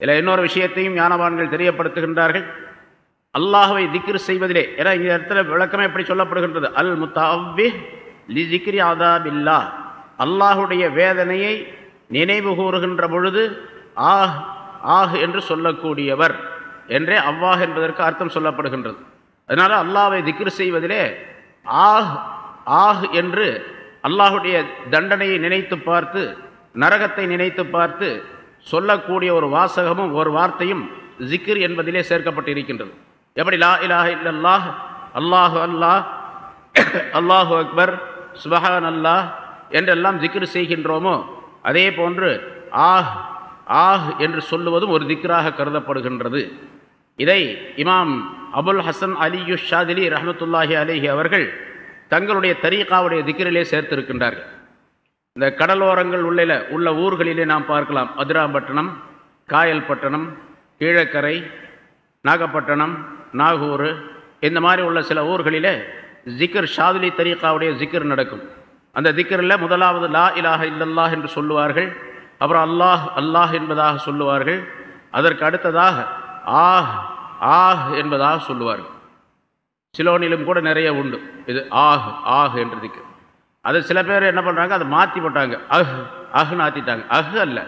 இதில் இன்னொரு விஷயத்தையும் ஞானவான்கள் தெரியப்படுத்துகின்றார்கள். அல்லாஹுவை திக்ர் செய்வதிலே ஏன்னா இந்த இடத்துல விளக்கமே எப்படி சொல்லப்படுகின்றது. அல் முத்தாவி லி திக்ரி ஆதாபில்லா அல்லாஹுடைய வேதனையை நினைவு கூறுகின்ற பொழுது ஆஹ் ஆஹ் என்று சொல்லக்கூடியவர் என்றே அவ்வாஹ் என்பதற்கு அர்த்தம் சொல்லப்படுகின்றது. அதனால் அல்லாஹை திக்ர் செய்வதிலே ஆஹ் ஆஹ் என்று அல்லாஹுடைய தண்டனையை நினைத்து பார்த்து நரகத்தை நினைத்து பார்த்து சொல்லக்கூடிய ஒரு வாசகமும் ஒரு வார்த்தையும் ஜிக்ர் என்பதிலே சேர்க்கப்பட்டு இருக்கின்றது எப்படி? லா இலாஹ இல்லல்லாஹ் அல்லாஹு அல்லாஹ் அல்லாஹு அக்பர் சுபஹான் அல்லாஹ் என்றெல்லாம் ஜிக்ர் செய்கின்றோமோ அதே போன்று ஆஹ் ஆஹ் என்று சொல்லுவதும் ஒரு திக்ராக கருதப்படுகின்றது. இதை இமாம் அபுல் ஹசன் அலியு ஷாதிலி ரஹமத்துல்லாஹி அலிஹி அவர்கள் தங்களுடைய தரீகாவுடைய திக்ரிலே சேர்த்திருக்கின்றார்கள். இந்த கடலோரங்கள் உள்ள உள்ள ஊர்களிலே நாம் பார்க்கலாம். அதிராம்பட்டினம் காயல்பட்டினம் கீழக்கரை நாகப்பட்டினம் நாகூர் இந்த மாதிரி உள்ள சில ஊர்களிலே ஜிக்கர் ஷாதுலி தரீக்காவுடைய ஜிக்கர் நடக்கும். அந்த திக்கரில் முதலாவது லா இலாஹ இல்லல்லாஹ் என்று சொல்லுவார்கள். அப்புறம் அல்லாஹ் அல்லாஹ் என்பதாக சொல்லுவார்கள். அதற்கு அடுத்ததாக ஆஹ் ஆஹ் என்பதாக சொல்லுவார்கள். சிலோனிலும் கூட நிறைய உண்டு. இது ஆஹ் ஆஹ் என்று திக்கு. அது சில பேர் என்ன பண்ணுறாங்க அதை மாற்றி போட்டாங்க. அஹ் அஹ்னு ஆற்றிட்டாங்க அஹ் அல்ல.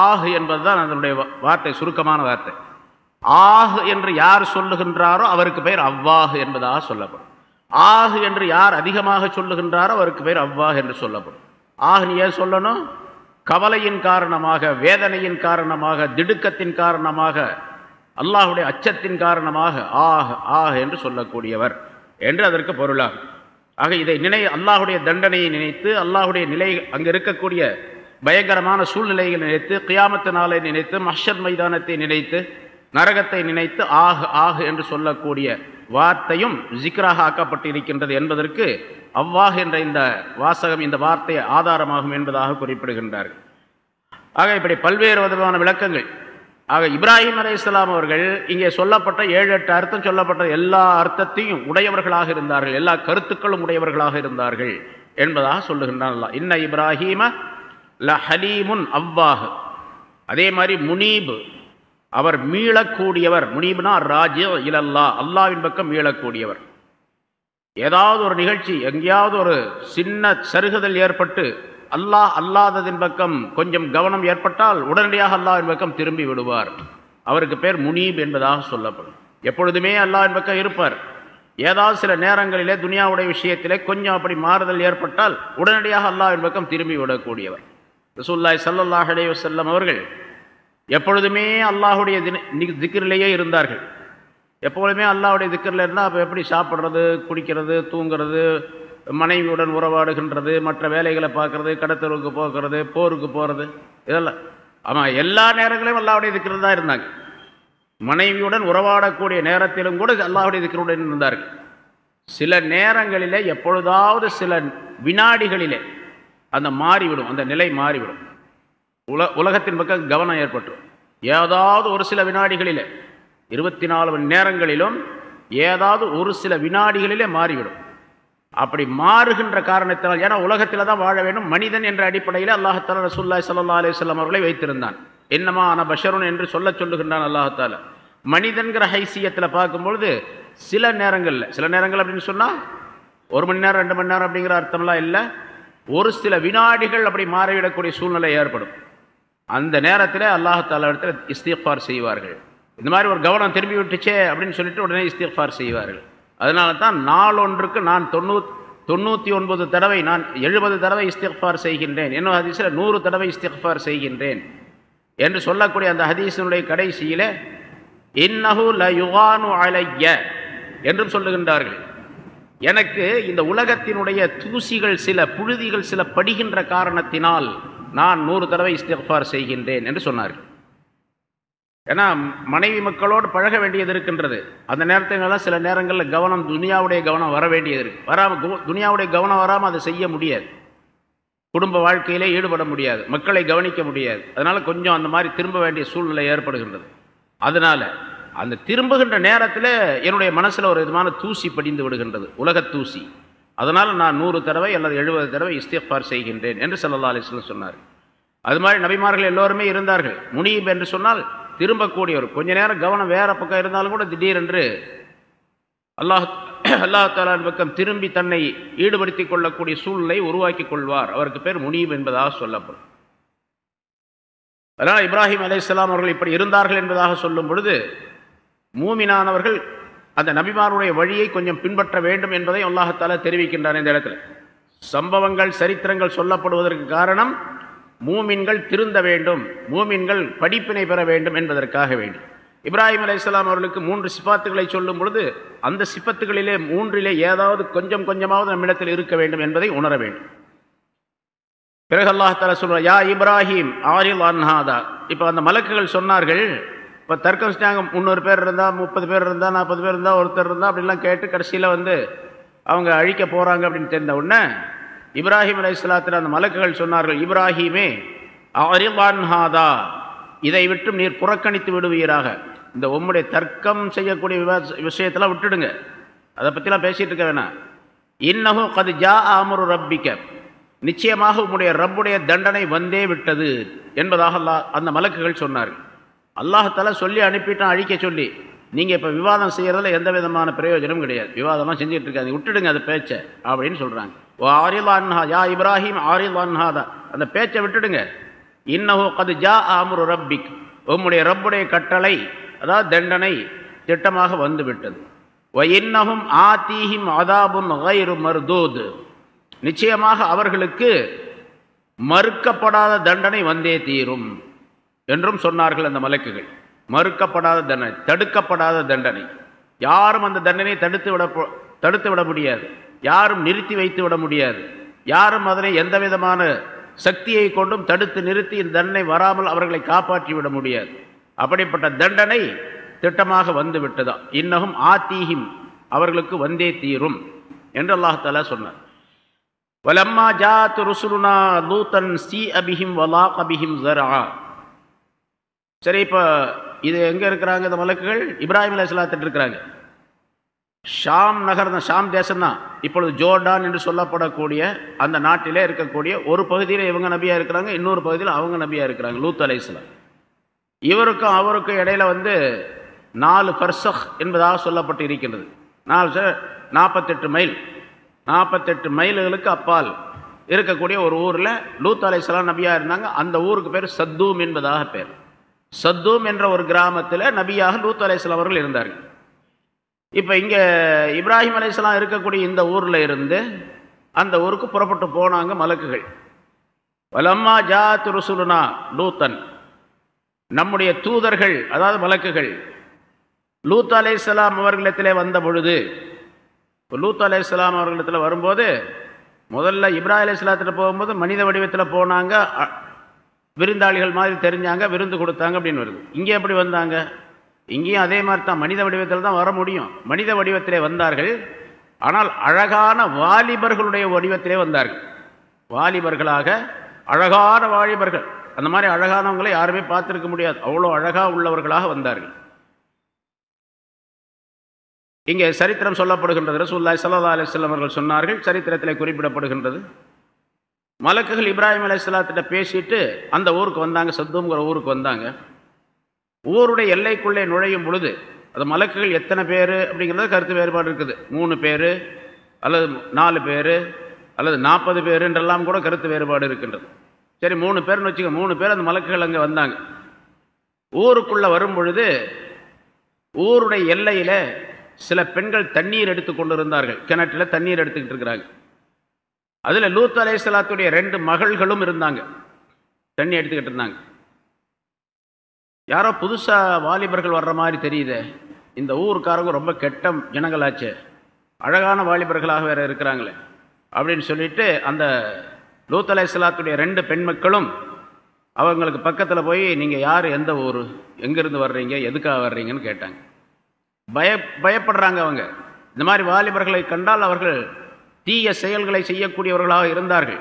ஆஹ் என்பது தான் அதனுடைய வார்த்தை சுருக்கமான வார்த்தை. ஆஹ் என்று யார் சொல்லுகின்றாரோ அவருக்கு பெயர் அவ்வாஹ் என்பதாக சொல்லப்படும். ஆஹ் என்று யார் அதிகமாக சொல்லுகின்றாரோ அவருக்கு பெயர் அவ்வாஹ் என்று சொல்லப்படும். ஆஹ் நீ ஏன் சொல்லணும்? கவலையின் காரணமாக வேதனையின் காரணமாக திடுக்கத்தின் காரணமாக அல்லாஹுடைய அச்சத்தின் காரணமாக ஆஹ் ஆஹ் என்று சொல்லக்கூடியவர் என்று அதற்கு பொருளாகும். ஆக இதை நினை அல்லாஹுடைய தண்டனையை நினைத்து அல்லாஹுடைய நிலை அங்கு இருக்கக்கூடிய பயங்கரமான சூழ்நிலைகளை நினைத்து கியாமத்து நாளை நினைத்து மஷத் மைதானத்தை நினைத்து நரகத்தை நினைத்து ஆஹ் ஆஹ் என்று சொல்லக்கூடிய வார்த்தையும் ஜிக்ராக ஆக்கப்பட்டிருக்கின்றது என்பதற்கு அவ்வாஹ் என்ற இந்த வாசகம் இந்த வார்த்தை ஆதாரமாகும் என்பதாக குறிப்பிடுகின்றார்கள். ஆக இப்படி பல்வேறு விதமான விளக்கங்கள். ஆக இப்ராஹிம் அலை இஸ்லாம் அவர்கள் இங்கே சொல்லப்பட்ட ஏழு எட்டு அர்த்தம் சொல்லப்பட்ட எல்லா அர்த்தத்தையும் உடையவர்களாக இருந்தார்கள். எல்லா கருத்துக்களும் உடையவர்களாக இருந்தார்கள் என்பதாக சொல்லுகின்றான் இன்ன இப்ராஹீம ல ஹலீமுன் அவ்வாஹ். அதே மாதிரி முனீப் அவர் மீளக்கூடியவர். முனீப்னா ராஜ்ய இலல்லா அல்லாவின் பக்கம் மீளக்கூடியவர். ஏதாவது ஒரு நிகழ்ச்சி எங்கேயாவது ஒரு சின்ன சருகுதல் ஏற்பட்டு அல்லாஹ் அல்லாததின் பக்கம் கொஞ்சம் கவனம் ஏற்பட்டால் உடனடியாக அல்லாஹின் பக்கம் திரும்பி விடுவார். அவருக்கு பேர் முனீப் என்பதாக சொல்லப்படும். எப்பொழுதுமே அல்லாஹின் பக்கம் இருப்பார். ஏதாவது சில நேரங்களிலே துனியாவுடைய விஷயத்திலே கொஞ்சம் அப்படி மாறுதல் ஏற்பட்டால் உடனடியாக அல்லாஹ்வின் பக்கம் திரும்பி விடக்கூடியவர். ரசூல்லாய் ஸல்லல்லாஹு அலைஹி வஸல்லம் அவர்கள் எப்பொழுதுமே அல்லாஹுடைய திக்கிரிலேயே இருந்தார்கள். எப்பொழுதுமே அல்லாஹுடைய திக்கரில் இருந்தால் அப்போ எப்படி சாப்பிட்றது குடிக்கிறது தூங்குறது மனைவியுடன் உறவாடுகின்றது மற்ற வேலைகளை பார்க்கறது கடத்தலுக்கு போகிறது போருக்கு போகிறது இதெல்லாம். ஆமாம் எல்லா நேரங்களையும் அல்லாவுடைய திக்கில் தான் இருந்தாங்க. மனைவியுடன் உறவாடக்கூடிய நேரத்திலும் கூட அல்லாவுடைய திக்கருடன் இருந்தார்கள். சில நேரங்களிலே எப்பொழுதாவது சில வினாடிகளிலே அந்த மாறிவிடும் அந்த நிலை மாறிவிடும். உல உலகத்தின் பக்கம் கவனம் ஏற்பட்டுரும். ஏதாவது ஒரு சில வினாடிகளிலே இருபத்தி நாலு மணி நேரங்களிலும் ஏதாவது ஒரு சில வினாடிகளிலே மாறிவிடும். அப்படி மாறுகின்ற காரணத்தினால் ஏன்னா உலகத்தில் தான் வாழ வேண்டும். மனிதன் என்ற அடிப்படையில் அல்லாஹால ரசூல்லாய் சல்லா அலிஸ்லாம் அவர்களை வைத்திருந்தான். என்னமா ஆன பஷருன் என்று சொல்ல சொல்லுகின்றான் அல்லாஹால மனிதன்கிற ஹைசியத்தில் பார்க்கும்பொழுது சில நேரங்களில் சில நேரங்கள் அப்படின்னு சொன்னால் ஒரு மணி நேரம் ரெண்டு மணி நேரம் அப்படிங்கிற அர்த்தம்லாம் இல்லை. ஒரு சில வினாடிகள் அப்படி மாறிவிடக்கூடிய சூழ்நிலை ஏற்படும். அந்த நேரத்தில் அல்லாஹால இடத்துல இஸ்திஃபார் செய்வார்கள். இந்த மாதிரி ஒரு கவனம் திரும்பி விட்டுச்சே அப்படின்னு சொல்லிட்டு உடனே இஸ்திஃபார் செய்வார்கள். அதனால தான் நாளொன்றுக்கு நான் தொண்ணூ தொண்ணூற்றி ஒன்பது தடவை நான் எழுபது தடவை இஸ்திஃபார் செய்கின்றேன். என்னும் ஹதீஸில் நூறு தடவை இஸ்திஃபார் செய்கின்றேன். என்று சொல்லக்கூடிய அந்த ஹதீஸினுடைய கடைசியில் இன்னஹு ல யுகானு அலைய என்றும் சொல்லுகின்றார்கள். எனக்கு இந்த உலகத்தினுடைய தூசிகள் சில புழுதிகள் சில படுகின்ற காரணத்தினால் நான் நூறு தடவை இஸ்திஃபார் செய்கின்றேன் என்று சொன்னார்கள். ஏன்னா மனைவி மக்களோடு பழக வேண்டியது இருக்கின்றது. அந்த நேரத்துலலாம் சில நேரங்களில் கவனம் துனியாவுடைய கவனம் வர வேண்டியது இருக்கு. வராமல் துனியாவுடைய கவனம் வராமல் அதை செய்ய முடியாது. குடும்ப வாழ்க்கையிலே ஈடுபட முடியாது. மக்களை கவனிக்க முடியாது. அதனால் கொஞ்சம் அந்த மாதிரி திரும்ப வேண்டிய சூழ்நிலை ஏற்படுகின்றது. அதனால் அந்த திரும்புகின்ற நேரத்தில் என்னுடைய மனசில் ஒரு விதமான தூசி படிந்து விடுகின்றது. உலக தூசி. அதனால் நான் நூறு தடவை அல்லது எழுபது தடவை இஸ்திஃபார் செய்கின்றேன் என்று சல்லா அலிஸ்லாம் சொன்னார். அது மாதிரி நபிமார்கள் எல்லோருமே இருந்தார்கள். முனீப் என்று சொன்னால் திரும்பக்கூடியவர் கொஞ்ச நேரம் கவனம் வேற பக்கம் இருந்தாலும் கூட திடீரென்று அல்லாஹ் அல்லாஹாலின் பக்கம் திரும்பி தன்னை ஈடுபடுத்திக் கொள்ளக்கூடிய சூழ்நிலை உருவாக்கி கொள்வார். அவருக்கு பேர் முனீப் என்பதாக சொல்லப்படும். அதனால் இப்ராஹிம் அலையாம் அவர்கள் இப்படி இருந்தார்கள் என்பதாக சொல்லும் பொழுது மூமினானவர்கள் அந்த நபிமாருடைய வழியை கொஞ்சம் பின்பற்ற வேண்டும் என்பதை அல்லாஹால தெரிவிக்கின்றார் இந்த இடத்துல. சம்பவங்கள் சரித்திரங்கள் சொல்லப்படுவதற்கு காரணம் மூமின்கள் திருந்த வேண்டும் மூமின்கள் படிப்பினை பெற வேண்டும் என்பதற்காக வேண்டும். இப்ராஹிம் அலி இஸ்லாம் அவர்களுக்கு மூன்று சிப்பாத்துகளை சொல்லும் பொழுது அந்த சிப்பத்துகளிலே மூன்றிலே ஏதாவது கொஞ்சம் கொஞ்சமாவது நம்மிடத்தில் இருக்க வேண்டும் என்பதை உணர வேண்டும். பிறகு அல்லாஹால சொல்ற யா இப்ராஹிம் ஆரில் அன்ஹாதா. இப்போ அந்த மலக்குகள் சொன்னார்கள் இப்போ தர்க்கம் செஞ்சாங்க முந்நூறு பேர் இருந்தால் முப்பது பேர் இருந்தால் நாற்பது பேர் இருந்தால் ஒருத்தர் இருந்தால் அப்படிலாம் கேட்டு கடைசியில் வந்து அவங்க அழிக்க போகிறாங்க அப்படின்னு தெரிந்த உடனே இப்ராஹிம் அலி இஸ்லாத்தில் அந்த மலக்குகள் சொன்னார்கள் இப்ராஹிமே ஆரில் இதை விட்டு நீர் புறக்கணித்து விடுவீராக. இந்த உம்முடைய தர்க்கம் செய்யக்கூடிய விஷயத்தெல்லாம் விட்டுடுங்க. அதை பற்றிலாம் பேசிகிட்டு இருக்க வேணாம். இன்னமும் கது ஜா ஆமரு ரப்பிக்க. நிச்சயமாக உம்முடைய ரப்புடைய தண்டனை வந்தே விட்டது. என்பதாக அல்லா அந்த மலக்குகள் சொன்னார்கள். அல்லாஹால சொல்லி அனுப்பிட்டான் அழிக்க சொல்லி. நீங்கள் இப்போ விவாதம் செய்கிறதுல எந்த விதமான பிரயோஜனமும் கிடையாது. விவாதம்லாம் செஞ்சுட்டு இருக்காது விட்டுடுங்க அந்த பேச்சை அப்படின்னு சொல்கிறாங்க ஓ ஆரிலான்ஹா யா இப்ராஹிம் ஆரில் தான் அந்த பேச்சை விட்டுடுங்க. இன்னஹோ கது ஜா ஆமுரு ரப்பிக். உம்முடைய ரப்புடைய கட்டளை அதாவது தண்டனை திட்டமாக வந்து விட்டது ஆ ஆத்தீஹிம் அதாபும் கைரு மருதூது. நிச்சயமாக அவர்களுக்கு மறுக்கப்படாத தண்டனை வந்தே தீரும் என்றும் சொன்னார்கள் அந்த மலக்குகள். மறுக்கப்படாத தண்டனை தடுக்கப்படாத தண்டனை. யாரும் அந்த தண்டனையை தடுத்து விட தடுத்து விட முடியாது. யாரும் நிறுத்தி வைத்து விட முடியாது. யாரும் அதனை எந்த விதமான சக்தியை கொண்டும் தடுத்து நிறுத்தி இந்த தண்டனை வராமல் அவர்களை காப்பாற்றி விட முடியாது. அப்படிப்பட்ட தண்டனை திட்டமாக வந்து விட்டதா இன்னகும் ஆத்தீஹிம் அவர்களுக்கு வந்தே தீரும் என்று அல்லாஹாலா சொன்னார். வலம்மா ஜாத் ருசுருனா லூத்தன் சி அபிஹிம் வலா அபிஹிம் ஜரா சரி இப்போ இது எங்கே இருக்கிறாங்க இந்த மலக்குகள்? இப்ராஹிம் அலி இருக்கிறாங்க. ஷாம் நகர் தான் ஷாம் தேசம்தான் இப்பொழுது ஜோர்டான் என்று சொல்லப்படக்கூடிய அந்த நாட்டிலே இருக்கக்கூடிய ஒரு பகுதியில் இவங்க நபியாக இருக்கிறாங்க இன்னொரு பகுதியில் அவங்க நபியாக இருக்கிறாங்க லூத் அலை இஸ்லாம் இவருக்கும் அவருக்கும் இடையில வந்து நாலு பர்சக் என்பதாக சொல்லப்பட்டு இருக்கின்றது. நாலு நாற்பத்தெட்டு மைல். நாற்பத்தெட்டு மைல்களுக்கு அப்பால் இருக்கக்கூடிய ஒரு ஊரில் லூத் அலை இஸ்லாம் நபியாக இருந்தாங்க. அந்த ஊருக்கு பேர் சத்தூம் என்பதாக பேர். சத்தூம் என்ற ஒரு கிராமத்தில் நபியாக லூத் அலை அவர்கள் இருந்தார்கள். இப்போ இங்கே இப்ராஹிம் அலையாம் இருக்கக்கூடிய இந்த ஊரில் இருந்து அந்த ஊருக்கு புறப்பட்டு போனாங்க மலக்குகள். வலம்மா ஜா ருசுலுனா லூத்தன். நம்முடைய தூதர்கள் அதாவது மலக்குகள் லூத் அலையாம் அவர்களிடத்திலே வந்த பொழுது இப்போ லூத் அலையாம் அவர்களிடத்தில் வரும்போது முதல்ல இப்ராஹிம் அலி போகும்போது மனித வடிவத்தில் போனாங்க விருந்தாளிகள் மாதிரி தெரிஞ்சாங்க விருந்து கொடுத்தாங்க அப்படின்னு வருது. இங்கே எப்படி வந்தாங்க? இங்கேயும் அதே மாதிரி தான் மனித வடிவத்தில் தான் வர முடியும். மனித வடிவத்திலே வந்தார்கள். ஆனால் அழகான வாலிபர்களுடைய வடிவத்திலே வந்தார்கள். வாலிபர்களாக அழகான வாலிபர்கள். அந்த மாதிரி அழகானவங்களை யாருமே பார்த்துருக்க முடியாது. அவ்வளோ அழகாக உள்ளவர்களாக வந்தார்கள். இங்கே சரித்திரம் சொல்லப்படுகின்றது. ரசூல்லாய் சல்லா அலிஸ்லாம் அவர்கள் சொன்னார்கள் சரித்திரத்தில் குறிப்பிடப்படுகின்றது. மலக்குகள் இப்ராஹிம் அலி இஸ்லாத்திட்ட பேசிட்டு அந்த ஊருக்கு வந்தாங்க சத்துங்கிற ஊருக்கு வந்தாங்க. ஊருடைய எல்லைக்குள்ளே நுழையும் பொழுது அது மலக்குகள் எத்தனை பேர் அப்படிங்கிறது கருத்து வேறுபாடு இருக்குது. மூணு பேர் அல்லது நாலு பேர் அல்லது நாற்பது பேர் என்றெல்லாம் கூட கருத்து வேறுபாடு இருக்கின்றது. சரி மூணு பேர்னு வச்சுக்க மூணு பேர் அந்த மலக்குகள் அங்கே வந்தாங்க. ஊருக்குள்ளே வரும் பொழுது ஊருடைய எல்லையில் சில பெண்கள் தண்ணீர் எடுத்து கொண்டு இருந்தார்கள் கிணற்றில் தண்ணீர் எடுத்துக்கிட்டு இருக்கிறாங்க. அதில் லூத் அலை சலாத்துடைய ரெண்டு மகள்களும் இருந்தாங்க. தண்ணி எடுத்துக்கிட்டு இருந்தாங்க. யாரோ புதுசாக வாலிபர்கள் வர்ற மாதிரி தெரியுது. இந்த ஊருக்காரங்க ரொம்ப கெட்ட ஜனங்களாச்சு. அழகான வாலிபர்களாக வேற இருக்கிறாங்களே. அப்படின்னு சொல்லிட்டு அந்த லூத் அலை சலாத்துடைய ரெண்டு பெண் மக்களும் அவங்களுக்கு பக்கத்தில் போய் நீங்கள் யார்? எந்த ஊர்? எங்கேருந்து வர்றீங்க? எதுக்காக வர்றீங்கன்னு கேட்டாங்க. பய பயப்படுறாங்க அவங்க. இந்த மாதிரி வாலிபர்களை கண்டால் அவர்கள் தீய செயல்களை செய்யக்கூடியவர்களாக இருந்தார்கள்.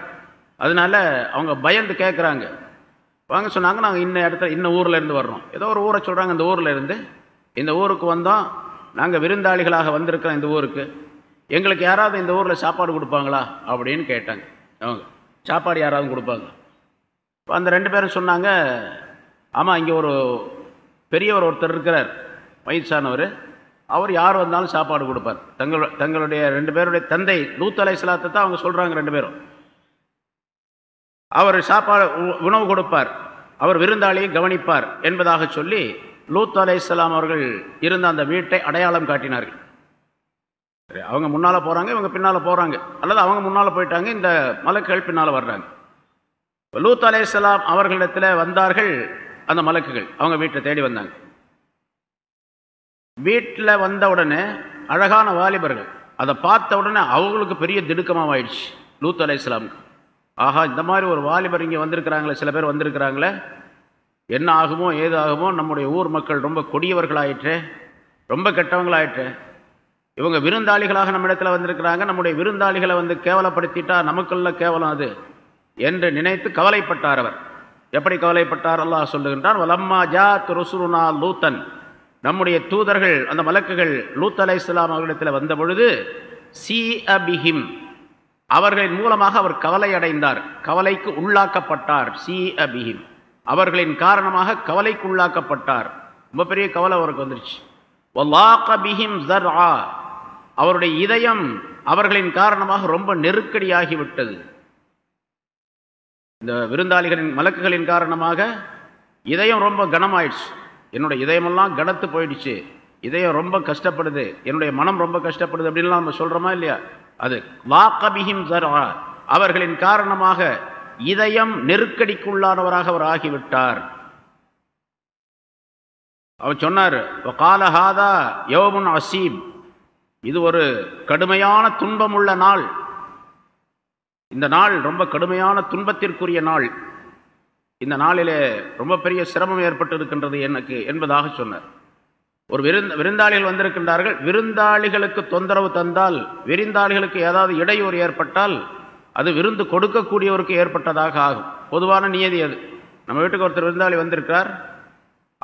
அதனால அவங்க பயந்து கேட்குறாங்க வாங்க சொன்னாங்க நாங்கள் இன்ன இடத்துல இன்ன ஊரில் இருந்து வர்றோம். ஏதோ ஒரு ஊரை சொல்கிறாங்க இந்த ஊரில் இருந்து. இந்த ஊருக்கு வந்தோம். நாங்கள் விருந்தாளிகளாக வந்திருக்கிறோம் இந்த ஊருக்கு. எங்களுக்கு யாராவது இந்த ஊரில் சாப்பாடு கொடுப்பாங்களா? அப்படின்னு கேட்டாங்க. அவங்க சாப்பாடு யாராவது கொடுப்பாங்க? இப்போ அந்த ரெண்டு பேரும் சொன்னாங்க ஆமாம் இங்கே ஒரு பெரியவர் ஒருத்தர் இருக்கிறார். வயசானவர். அவர் யார் வந்தாலும் சாப்பாடு கொடுப்பார். தங்கள் தங்களுடைய ரெண்டு பேருடைய தந்தை லூத் அலை சலாத்தை தான் அவங்க சொல்கிறாங்க ரெண்டு பேரும். அவர் சாப்பாடு உணவு கொடுப்பார். அவர் விருந்தாளியை கவனிப்பார் என்பதாக சொல்லி லூத் அலை இஸ்லாம் அவர்கள் இருந்த அந்த வீட்டை அடையாளம் காட்டினார்கள். அவங்க முன்னால் போகிறாங்க இவங்க பின்னால் போகிறாங்க அல்லது அவங்க முன்னால் போயிட்டாங்க இந்த மலக்குகள் பின்னால் வர்றாங்க. லூத் அலே இஸ்லாம் அவர்களிடத்தில் வந்தார்கள் அந்த மலக்குகள். அவங்க வீட்டை தேடி வந்தாங்க. வீட்டில் வந்த உடனே அழகான வாலிபர்கள். அதை பார்த்த உடனே அவங்களுக்கு பெரிய திடுக்கமாக ஆயிடுச்சு லூத் அலை இஸ்லாமுக்கு ஆஹா இந்த மாதிரி ஒரு வாலிபர் இங்கே வந்திருக்கிறாங்களே சில பேர் வந்திருக்கிறாங்களே. என்ன ஆகுமோ ஏது ஆகுமோ நம்முடைய ஊர் மக்கள் ரொம்ப கொடியவர்களாயிற்று ரொம்ப கெட்டவங்களாயிற்று. இவங்க விருந்தாளிகளாக நம்ம இடத்துல வந்திருக்கிறாங்க நம்முடைய விருந்தாளிகளை வந்து கேவலப்படுத்திட்டா நமக்குள்ள கேவலம் அது என்று நினைத்து கவலைப்பட்டார் அவர். எப்படி கவலைப்பட்டார்? அல்லாஹ் சொல்லுகின்றான் வலம்மா ஜா துருசுருனா லூத்தன். நம்முடைய தூதர்கள் அந்த மலக்குகள் லூத் அலை இஸ்லாம் அவர்களிடத்தில் வந்த பொழுது சி அபிஹிம் அவர்களின் மூலமாக அவர் கவலை அடைந்தார். கவலைக்கு உள்ளாக்கப்பட்டார். சி அபிஹிம் அவர்களின் காரணமாக கவலைக்கு உள்ளாக்கப்பட்டார். ரொம்ப பெரிய கவலை அவருக்கு வந்துருச்சு. அவருடைய இதயம் அவர்களின் காரணமாக ரொம்ப நெருக்கடியாகிவிட்டது இந்த விருந்தாளிகளின் மலக்குகளின் காரணமாக இதயம் ரொம்ப கனமாயிடுச்சு. என்னுடைய இதயமெல்லாம் கனத்து போயிடுச்சு. இதயம் ரொம்ப கஷ்டப்படுது. என்னுடைய மனம் ரொம்ப கஷ்டப்படுது அப்படின்லாம் நம்ம சொல்கிறோமா இல்லையா? அது வாக்கபிஹிம் சரா அவர்களின் காரணமாக இதயம் நெருக்கடிக்குள்ளானவராக அவர் ஆகிவிட்டார். அவர் சொன்னார் காலஹாதா யோமுன் அசீப் இது ஒரு கடுமையான துன்பமுள்ள நாள். இந்த நாள் ரொம்ப கடுமையான துன்பத்திற்குரிய நாள். இந்த நாளிலே ரொம்ப பெரிய சிரமம் ஏற்பட்டு இருக்கின்றது எனக்கு என்பதாக சொன்னார். ஒரு விருந்த விருந்தாளிகள் வந்திருக்கின்றார்கள். விருந்தாளிகளுக்கு தொந்தரவு தந்தால் விருந்தாளிகளுக்கு ஏதாவது இடையூறு ஏற்பட்டால் அது விருந்து கொடுக்கக்கூடியவருக்கு ஏற்பட்டதாக ஆகும். பொதுவான நியதி அது. நம்ம வீட்டுக்கு ஒருத்தர் விருந்தாளி வந்திருக்கார்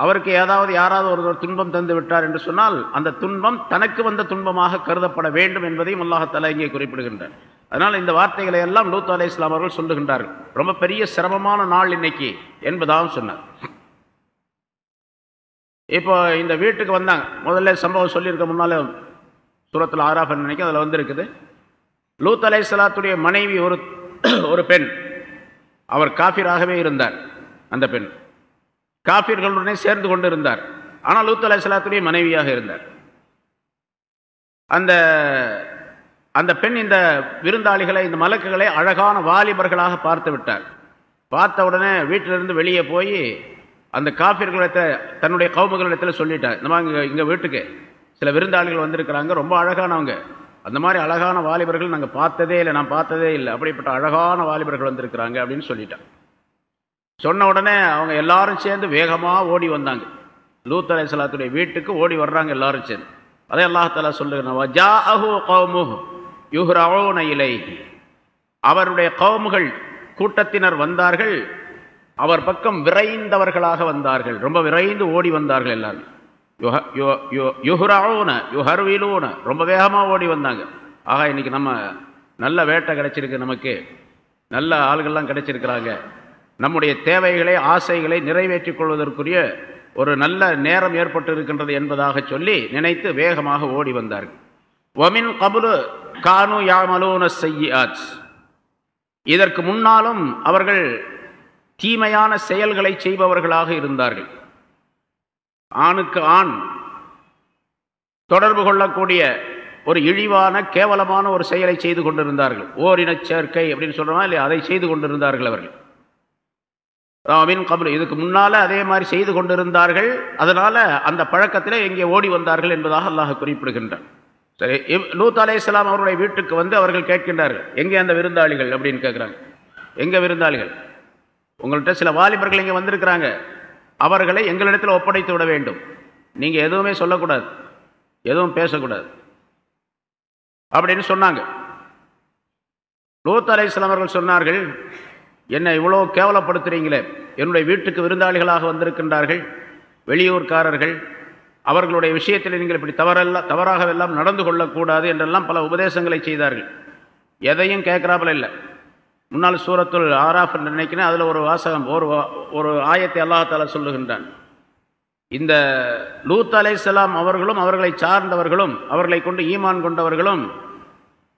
அவருக்கு ஏதாவது யாராவது ஒருவர் துன்பம் தந்து விட்டார் என்று சொன்னால் அந்த துன்பம் தனக்கு வந்த துன்பமாக கருதப்பட வேண்டும் என்பதையும் அல்லாஹால இங்கே குறிப்பிடுகின்றார் அதனால் இந்த வார்த்தைகளை எல்லாம் லூத் அலை இஸ்லாம் அவர்கள் சொல்லுகின்றார்கள். ரொம்ப பெரிய சிரமமான நாள் இன்னைக்கு என்பதாகவும் சொன்னார். இப்போ இந்த வீட்டுக்கு வந்தாங்க. முதல்ல சம்பவம் சொல்லியிருக்க முன்னால சூரத்தில் ஆராஃபன் நினைக்க அதில் வந்திருக்குது. லூத் அலை சலாத்துடைய மனைவி ஒரு ஒரு பெண். அவர் காஃபிராகவே இருந்தார் அந்த பெண். காஃபிர்களுடனே சேர்ந்து கொண்டு இருந்தார் ஆனால் லூத் அலையாத்துடைய மனைவியாக இருந்தார். அந்த அந்த பெண் இந்த விருந்தாளிகளை இந்த மலக்குகளை அழகான வாலிபர்களாக பார்த்து விட்டார். பார்த்த உடனே வீட்டிலிருந்து வெளியே போய் அந்த காஃபிர்களிடத்தை தன்னுடைய கவுமுகளிடத்தில் சொல்லிட்டார். இந்த மாதிரி இங்கே வீட்டுக்கு சில விருந்தாளிகள் வந்திருக்கிறாங்க ரொம்ப அழகானவங்க. அந்த மாதிரி அழகான வாலிபர்கள் நாங்கள் பார்த்ததே இல்லை நான் பார்த்ததே இல்லை. அப்படிப்பட்ட அழகான வாலிபர்கள் வந்திருக்கிறாங்க அப்படின்னு சொல்லிட்டான் சொன்ன உடனே அவங்க எல்லாரும் சேர்ந்து வேகமாக ஓடி வந்தாங்க. லூத் அலை சலாத்துடைய வீட்டுக்கு ஓடி வர்றாங்க எல்லாரும் சேர்ந்து. அதே அல்லாஹாலா சொல்லுகிறோம் இலை அவருடைய கவுமுகள் கூட்டத்தினர் வந்தார்கள். அவர் பக்கம் விரைந்தவர்களாக வந்தார்கள். ரொம்ப விரைந்து ஓடி வந்தார்கள் எல்லாரும். யுஹ்ரவுன யுஹர்விலூன ரொம்ப வேகமாக ஓடி வந்தாங்க. ஆகா இன்னைக்கு நம்ம நல்ல வேட்டை கிடைச்சிருக்கு நமக்கு. நல்ல ஆள்கள்லாம் கிடைச்சிருக்கிறாங்க. நம்முடைய தேவைகளை ஆசைகளை நிறைவேற்றிக் கொள்வதற்குரிய ஒரு நல்ல நேரம் ஏற்பட்டு இருக்கின்றது என்பதாக சொல்லி நினைத்து வேகமாக ஓடி வந்தார்கள். ஒமின் கபுலு கானு யாமலூன செய்யாத் இதற்கு முன்னாலும் அவர்கள் தீமையான செயல்களை செய்பவர்களாக இருந்தார்கள். ஆணுக்கு ஆண் தொடர்பு கொள்ளக்கூடிய ஒரு இழிவான கேவலமான ஒரு செயலை செய்து கொண்டிருந்தார்கள். ஓரின சேர்க்கை அப்படின்னு சொல்கிறோமா இல்லை அதை செய்து கொண்டிருந்தார்கள் அவர்கள். மீன் கபுல் இதுக்கு முன்னால் அதே மாதிரி செய்து கொண்டிருந்தார்கள். அதனால் அந்த பழக்கத்தில் எங்கே ஓடி வந்தார்கள் என்பதாக அல்லாஹ் குறிப்பிடுகின்றார் சரி லூத் அலே இஸ்லாம் அவருடைய வீட்டுக்கு வந்து அவர்கள் கேட்கின்றார்கள் எங்கே அந்த விருந்தாளிகள்? அப்படின்னு கேட்குறாங்க. எங்கே விருந்தாளிகள்? உங்கள்கிட்ட சில வாலிபர்கள் இங்கே வந்திருக்கிறாங்க. அவர்களை எங்களிடத்தில் ஒப்படைத்து விட வேண்டும். நீங்கள் எதுவுமே சொல்லக்கூடாது. எதுவும் பேசக்கூடாது. அப்படின்னு சொன்னாங்க. லூத் அலை அவர்கள் சொன்னார்கள் என்னை இவ்வளோ கேவலப்படுத்துகிறீங்களே என்னுடைய வீட்டுக்கு விருந்தாளிகளாக வந்திருக்கின்றார்கள் வெளியூர்காரர்கள். அவர்களுடைய விஷயத்தில் நீங்கள் இப்படி தவறெல்லாம் தவறாகவெல்லாம் நடந்து கொள்ளக்கூடாது என்றெல்லாம் பல உபதேசங்களை செய்தார்கள். எதையும் கேட்குறாப்பில் இல்லை. முன்னால் சூரத்துள் ஆராஃப் என்று நினைக்கிறேன் அதில் ஒரு வாசகம் ஒரு ஒரு ஆயத்தை அல்லாஹால சொல்லுகின்றான். இந்த லூத் அலைசலாம் அவர்களும் அவர்களை சார்ந்தவர்களும் அவர்களை கொண்டு ஈமான் கொண்டவர்களும்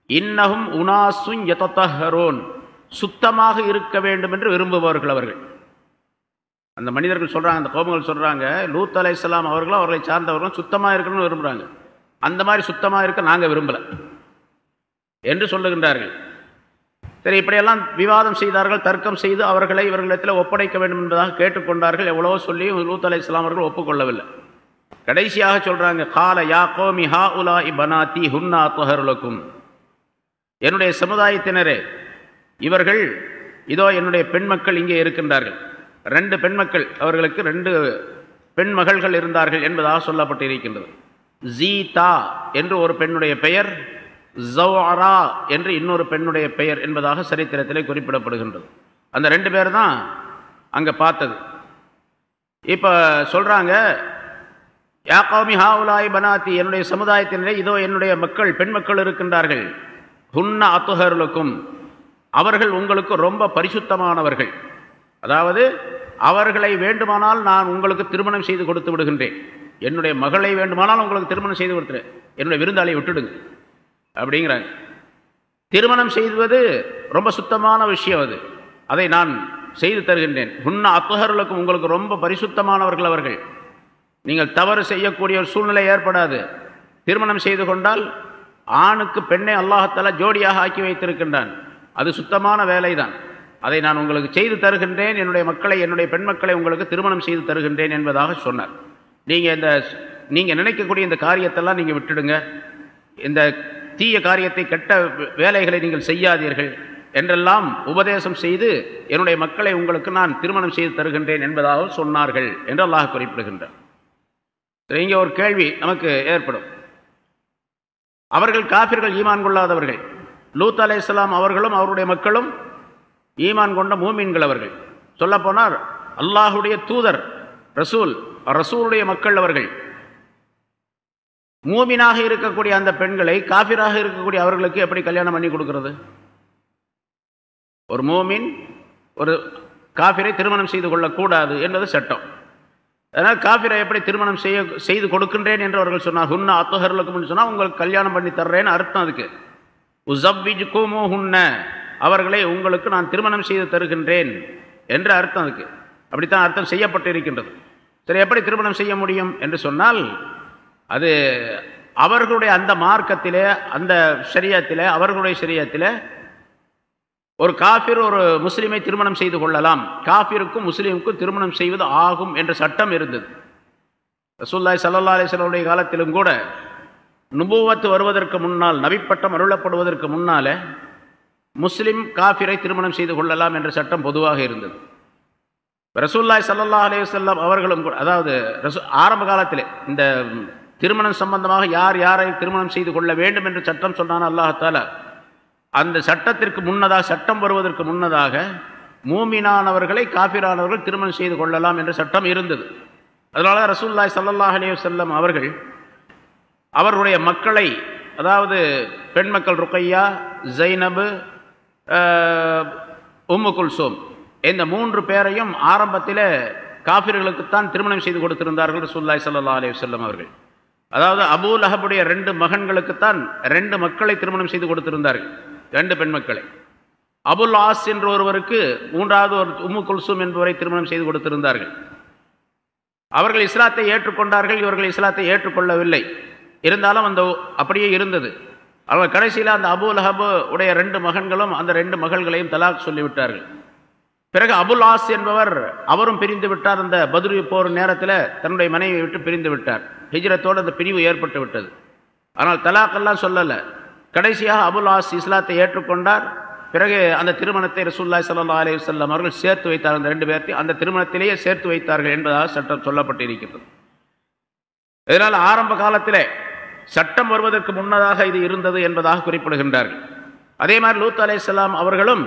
இன்னகும் உனாசும் யதத்தஹரோன் சுத்தமாக இருக்க வேண்டும் என்று விரும்புபவர்கள் அவர்கள். அந்த மனிதர்கள் சொல்கிறாங்க அந்த கோபங்கள் சொல்கிறாங்க லூத் அலைசலாம் அவர்களும் அவர்களை சார்ந்தவர்களும் சுத்தமாக இருக்கணும்னு விரும்புகிறாங்க அந்த மாதிரி சுத்தமாக இருக்க நாங்கள் விரும்பலை. என்று சொல்லுகின்றார்கள். சரி இப்படியெல்லாம் விவாதம் செய்தார்கள் தர்க்கம் செய்து அவர்களை இவர்களிடத்தில் ஒப்படைக்க வேண்டும் என்பதாக கேட்டுக்கொண்டார்கள். எவ்வளவோ சொல்லி லூத் அலை இஸ்லாம் அவர்கள் ஒப்புக்கொள்ளவில்லை. கடைசியாக சொல்கிறாங்க கால யா கோமி ஹா உலா பனாத்தி ஹுன்னா தொஹருலக்கும். என்னுடைய சமுதாயத்தினரே இவர்கள் இதோ என்னுடைய பெண் மக்கள் இங்கே இருக்கின்றார்கள். ரெண்டு பெண் மக்கள் அவர்களுக்கு ரெண்டு பெண் மகள்கள் இருந்தார்கள் என்பதாக சொல்லப்பட்டு இருக்கின்றது ஜீதா என்று ஒரு பெண்ணுடைய பெயர் ஜவ்ரா என்று இன்னொரு பெண்ணுடைய பெயர் என்பதாக சரித்திரத்திலே குறிப்பிடப்படுகின்றது. அந்த ரெண்டு பேர் தான் அங்கே பார்த்தது. இப்போ சொல்கிறாங்க யாக்கோமி ஹாவுலாய் பனாத்தி என்னுடைய சமுதாயத்தினரே இதோ என்னுடைய மக்கள் பெண் மக்கள் இருக்கின்றார்கள். ஹுன்ன அத்துஹர்களுக்கும் அவர்கள் உங்களுக்கு ரொம்ப பரிசுத்தமானவர்கள். அதாவது அவர்களை வேண்டுமானால் நான் உங்களுக்கு திருமணம் செய்து கொடுத்து விடுகின்றேன். என்னுடைய மகளை வேண்டுமானால் உங்களுக்கு திருமணம் செய்து கொடுத்துறேன். என்னுடைய விருந்தாளியை விட்டுடுங்க. அப்படிங்கிறாங்க. திருமணம் செய்வது ரொம்ப சுத்தமான விஷயம் அது. அதை நான் செய்து தருகின்றேன். உன்ன அத்துகர்களுக்கும் உங்களுக்கு ரொம்ப பரிசுத்தமானவர்கள் அவர்கள். நீங்கள் தவறு செய்யக்கூடிய ஒரு சூழ்நிலை ஏற்படாது. திருமணம் செய்து கொண்டால் ஆணுக்கு பெண்ணை அல்லாஹத்தால ஜோடியாக ஆக்கி வைத்திருக்கின்றான். அது சுத்தமான வேலை தான் அதை நான் உங்களுக்கு செய்து தருகின்றேன். என்னுடைய மக்களை என்னுடைய பெண் மக்களை உங்களுக்கு திருமணம் செய்து தருகின்றேன் என்பதாக சொன்னார். நீங்கள் இந்த நீங்கள் நினைக்கக்கூடிய இந்த காரியத்தெல்லாம் நீங்கள் விட்டுடுங்க. இந்த தீய காரியத்தை கெட்ட வேலைகளை நீங்கள் செய்யாதீர்கள் என்றெல்லாம் உபதேசம் செய்து என்னுடைய மக்களை உங்களுக்கு நான் திருமணம் செய்து தருகின்றேன் என்பதாக சொன்னார்கள் என்று அல்லாஹ் குறிப்பிடுகின்றார். இங்கே ஒரு கேள்வி நமக்கு ஏற்படும். அவர்கள் காபிர்கள் ஈமான் கொள்ளாதவர்கள். லூத் அலை இஸ்லாம் அவர்களும் அவருடைய மக்களும் ஈமான் கொண்ட மூமீன்கள் அவர்கள். சொல்லப்போனார் அல்லாஹுடைய தூதர் ரசூல் ரசூலுடைய மக்கள் அவர்கள். மூமினாக இருக்கக்கூடிய அந்த பெண்களை காபிராக இருக்கக்கூடிய அவர்களுக்கு எப்படி கல்யாணம் பண்ணி கொடுக்கறது? ஒரு மூமின் ஒரு காபிரை திருமணம் செய்து கொள்ளக்கூடாது என்பது சட்டம். அதனால் காபிரை எப்படி திருமணம் செய்ய செய்து கொடுக்கின்றேன் என்று அவர்கள் சொன்னார் ஹுன்னா அத்துஹர்களுக்கும் சொன்னால் உங்களுக்கு கல்யாணம் பண்ணி தர்றேன்னு அர்த்தம் அதுக்கு. உசவ்விஜ் அவர்களை உங்களுக்கு நான் திருமணம் செய்து தருகின்றேன் என்ற அர்த்தம் அதுக்கு. அப்படித்தான் அர்த்தம் செய்யப்பட்டு இருக்கின்றது சரி எப்படி திருமணம் செய்ய முடியும் என்று சொன்னால் அது அவர்களுடைய அந்த மார்க்கத்திலே அந்த சரியத்திலே அவர்களுடைய சரியத்திலே ஒரு காஃபிர் ஒரு முஸ்லீமை திருமணம் செய்து கொள்ளலாம். காஃபிருக்கும் முஸ்லீமுக்கும் திருமணம் செய்வது ஆகும் என்ற சட்டம் இருந்தது. ரசூல்லாய் சல்லா அலிஸ்வலுடைய காலத்திலும் கூட நுபுவத்து வருவதற்கு முன்னால் நபிப்பட்டம் அருளப்படுவதற்கு முன்னால் முஸ்லிம் காஃபிரை திருமணம் செய்து கொள்ளலாம் என்ற சட்டம் பொதுவாக இருந்தது. ரசூல்லாய் சல்லா அலையுசல்லாம் அவர்களும் கூட அதாவது ரசூ ஆரம்ப காலத்தில் இந்த திருமணம் சம்பந்தமாக யார் யாரை திருமணம் செய்து கொள்ள வேண்டும் என்று சட்டம் சொன்னான் அல்லாஹால அந்த சட்டத்திற்கு முன்னதாக சட்டம் வருவதற்கு முன்னதாக மூமினானவர்களை காபிரானவர்கள் திருமணம் செய்து கொள்ளலாம் என்ற சட்டம் இருந்தது. அதனால ரசூல்லாய் சல்லாஹ் அலையுசல்லம் அவர்கள் அவர்களுடைய மக்களை அதாவது பெண் மக்கள் ருக்கையா ஜைனபு உம்மு குல்சோம் இந்த மூன்று பேரையும் ஆரம்பத்தில் காபிர்களுக்குத்தான் திருமணம் செய்து கொடுத்திருந்தார்கள் ரசூல்லாய் சல்லா அலி வல்லம் அவர்கள். அதாவது அபு அஹபுடைய ரெண்டு மகன்களுக்குத்தான் ரெண்டு மக்களை திருமணம் செய்து கொடுத்திருந்தார்கள். ரெண்டு பெண் மக்களை. அபுல் ஆஸ் என்ற ஒருவருக்கு மூன்றாவது ஒரு உம்மு குல்சும் என்பவரை திருமணம் செய்து கொடுத்திருந்தார்கள். அவர்கள் இஸ்லாத்தை ஏற்றுக்கொண்டார்கள் இவர்கள் இஸ்லாத்தை ஏற்றுக்கொள்ளவில்லை. இருந்தாலும் அந்த அப்படியே இருந்தது. அவர் கடைசியில் அந்த அபுல் அஹபு உடைய ரெண்டு மகன்களும் அந்த ரெண்டு மகள்களையும் தலாக் சொல்லிவிட்டார்கள். பிறகு அபுல் ஆஸ் என்பவர் அவரும் பிரிந்து விட்டார். அந்த பதுரி போர் நேரத்தில் தன்னுடைய மனைவியை விட்டு பிரிந்து விட்டார். ஹிஜ்ரத்தோடு அந்த பிரிவு ஏற்பட்டு விட்டது. ஆனால் தலாக்கெல்லாம் சொல்லலை. கடைசியாக அபுல் ஆஸ் இஸ்லாத்தை ஏற்றுக்கொண்டார். பிறகு அந்த திருமணத்தை ரசூல்லாய் சல்லா அலி வல்லம் அவர்கள் சேர்த்து வைத்தார். அந்த ரெண்டு பேர்த்தையும் அந்த திருமணத்திலேயே சேர்த்து வைத்தார்கள் என்பதாக சட்டம் சொல்லப்பட்டு இருக்கிறது இதனால் ஆரம்ப காலத்தில் சட்டம் வருவதற்கு முன்னதாக இது இருந்தது என்பதாக குறிப்பிடுகின்றார்கள். அதே மாதிரி லூத் அலே அவர்களும்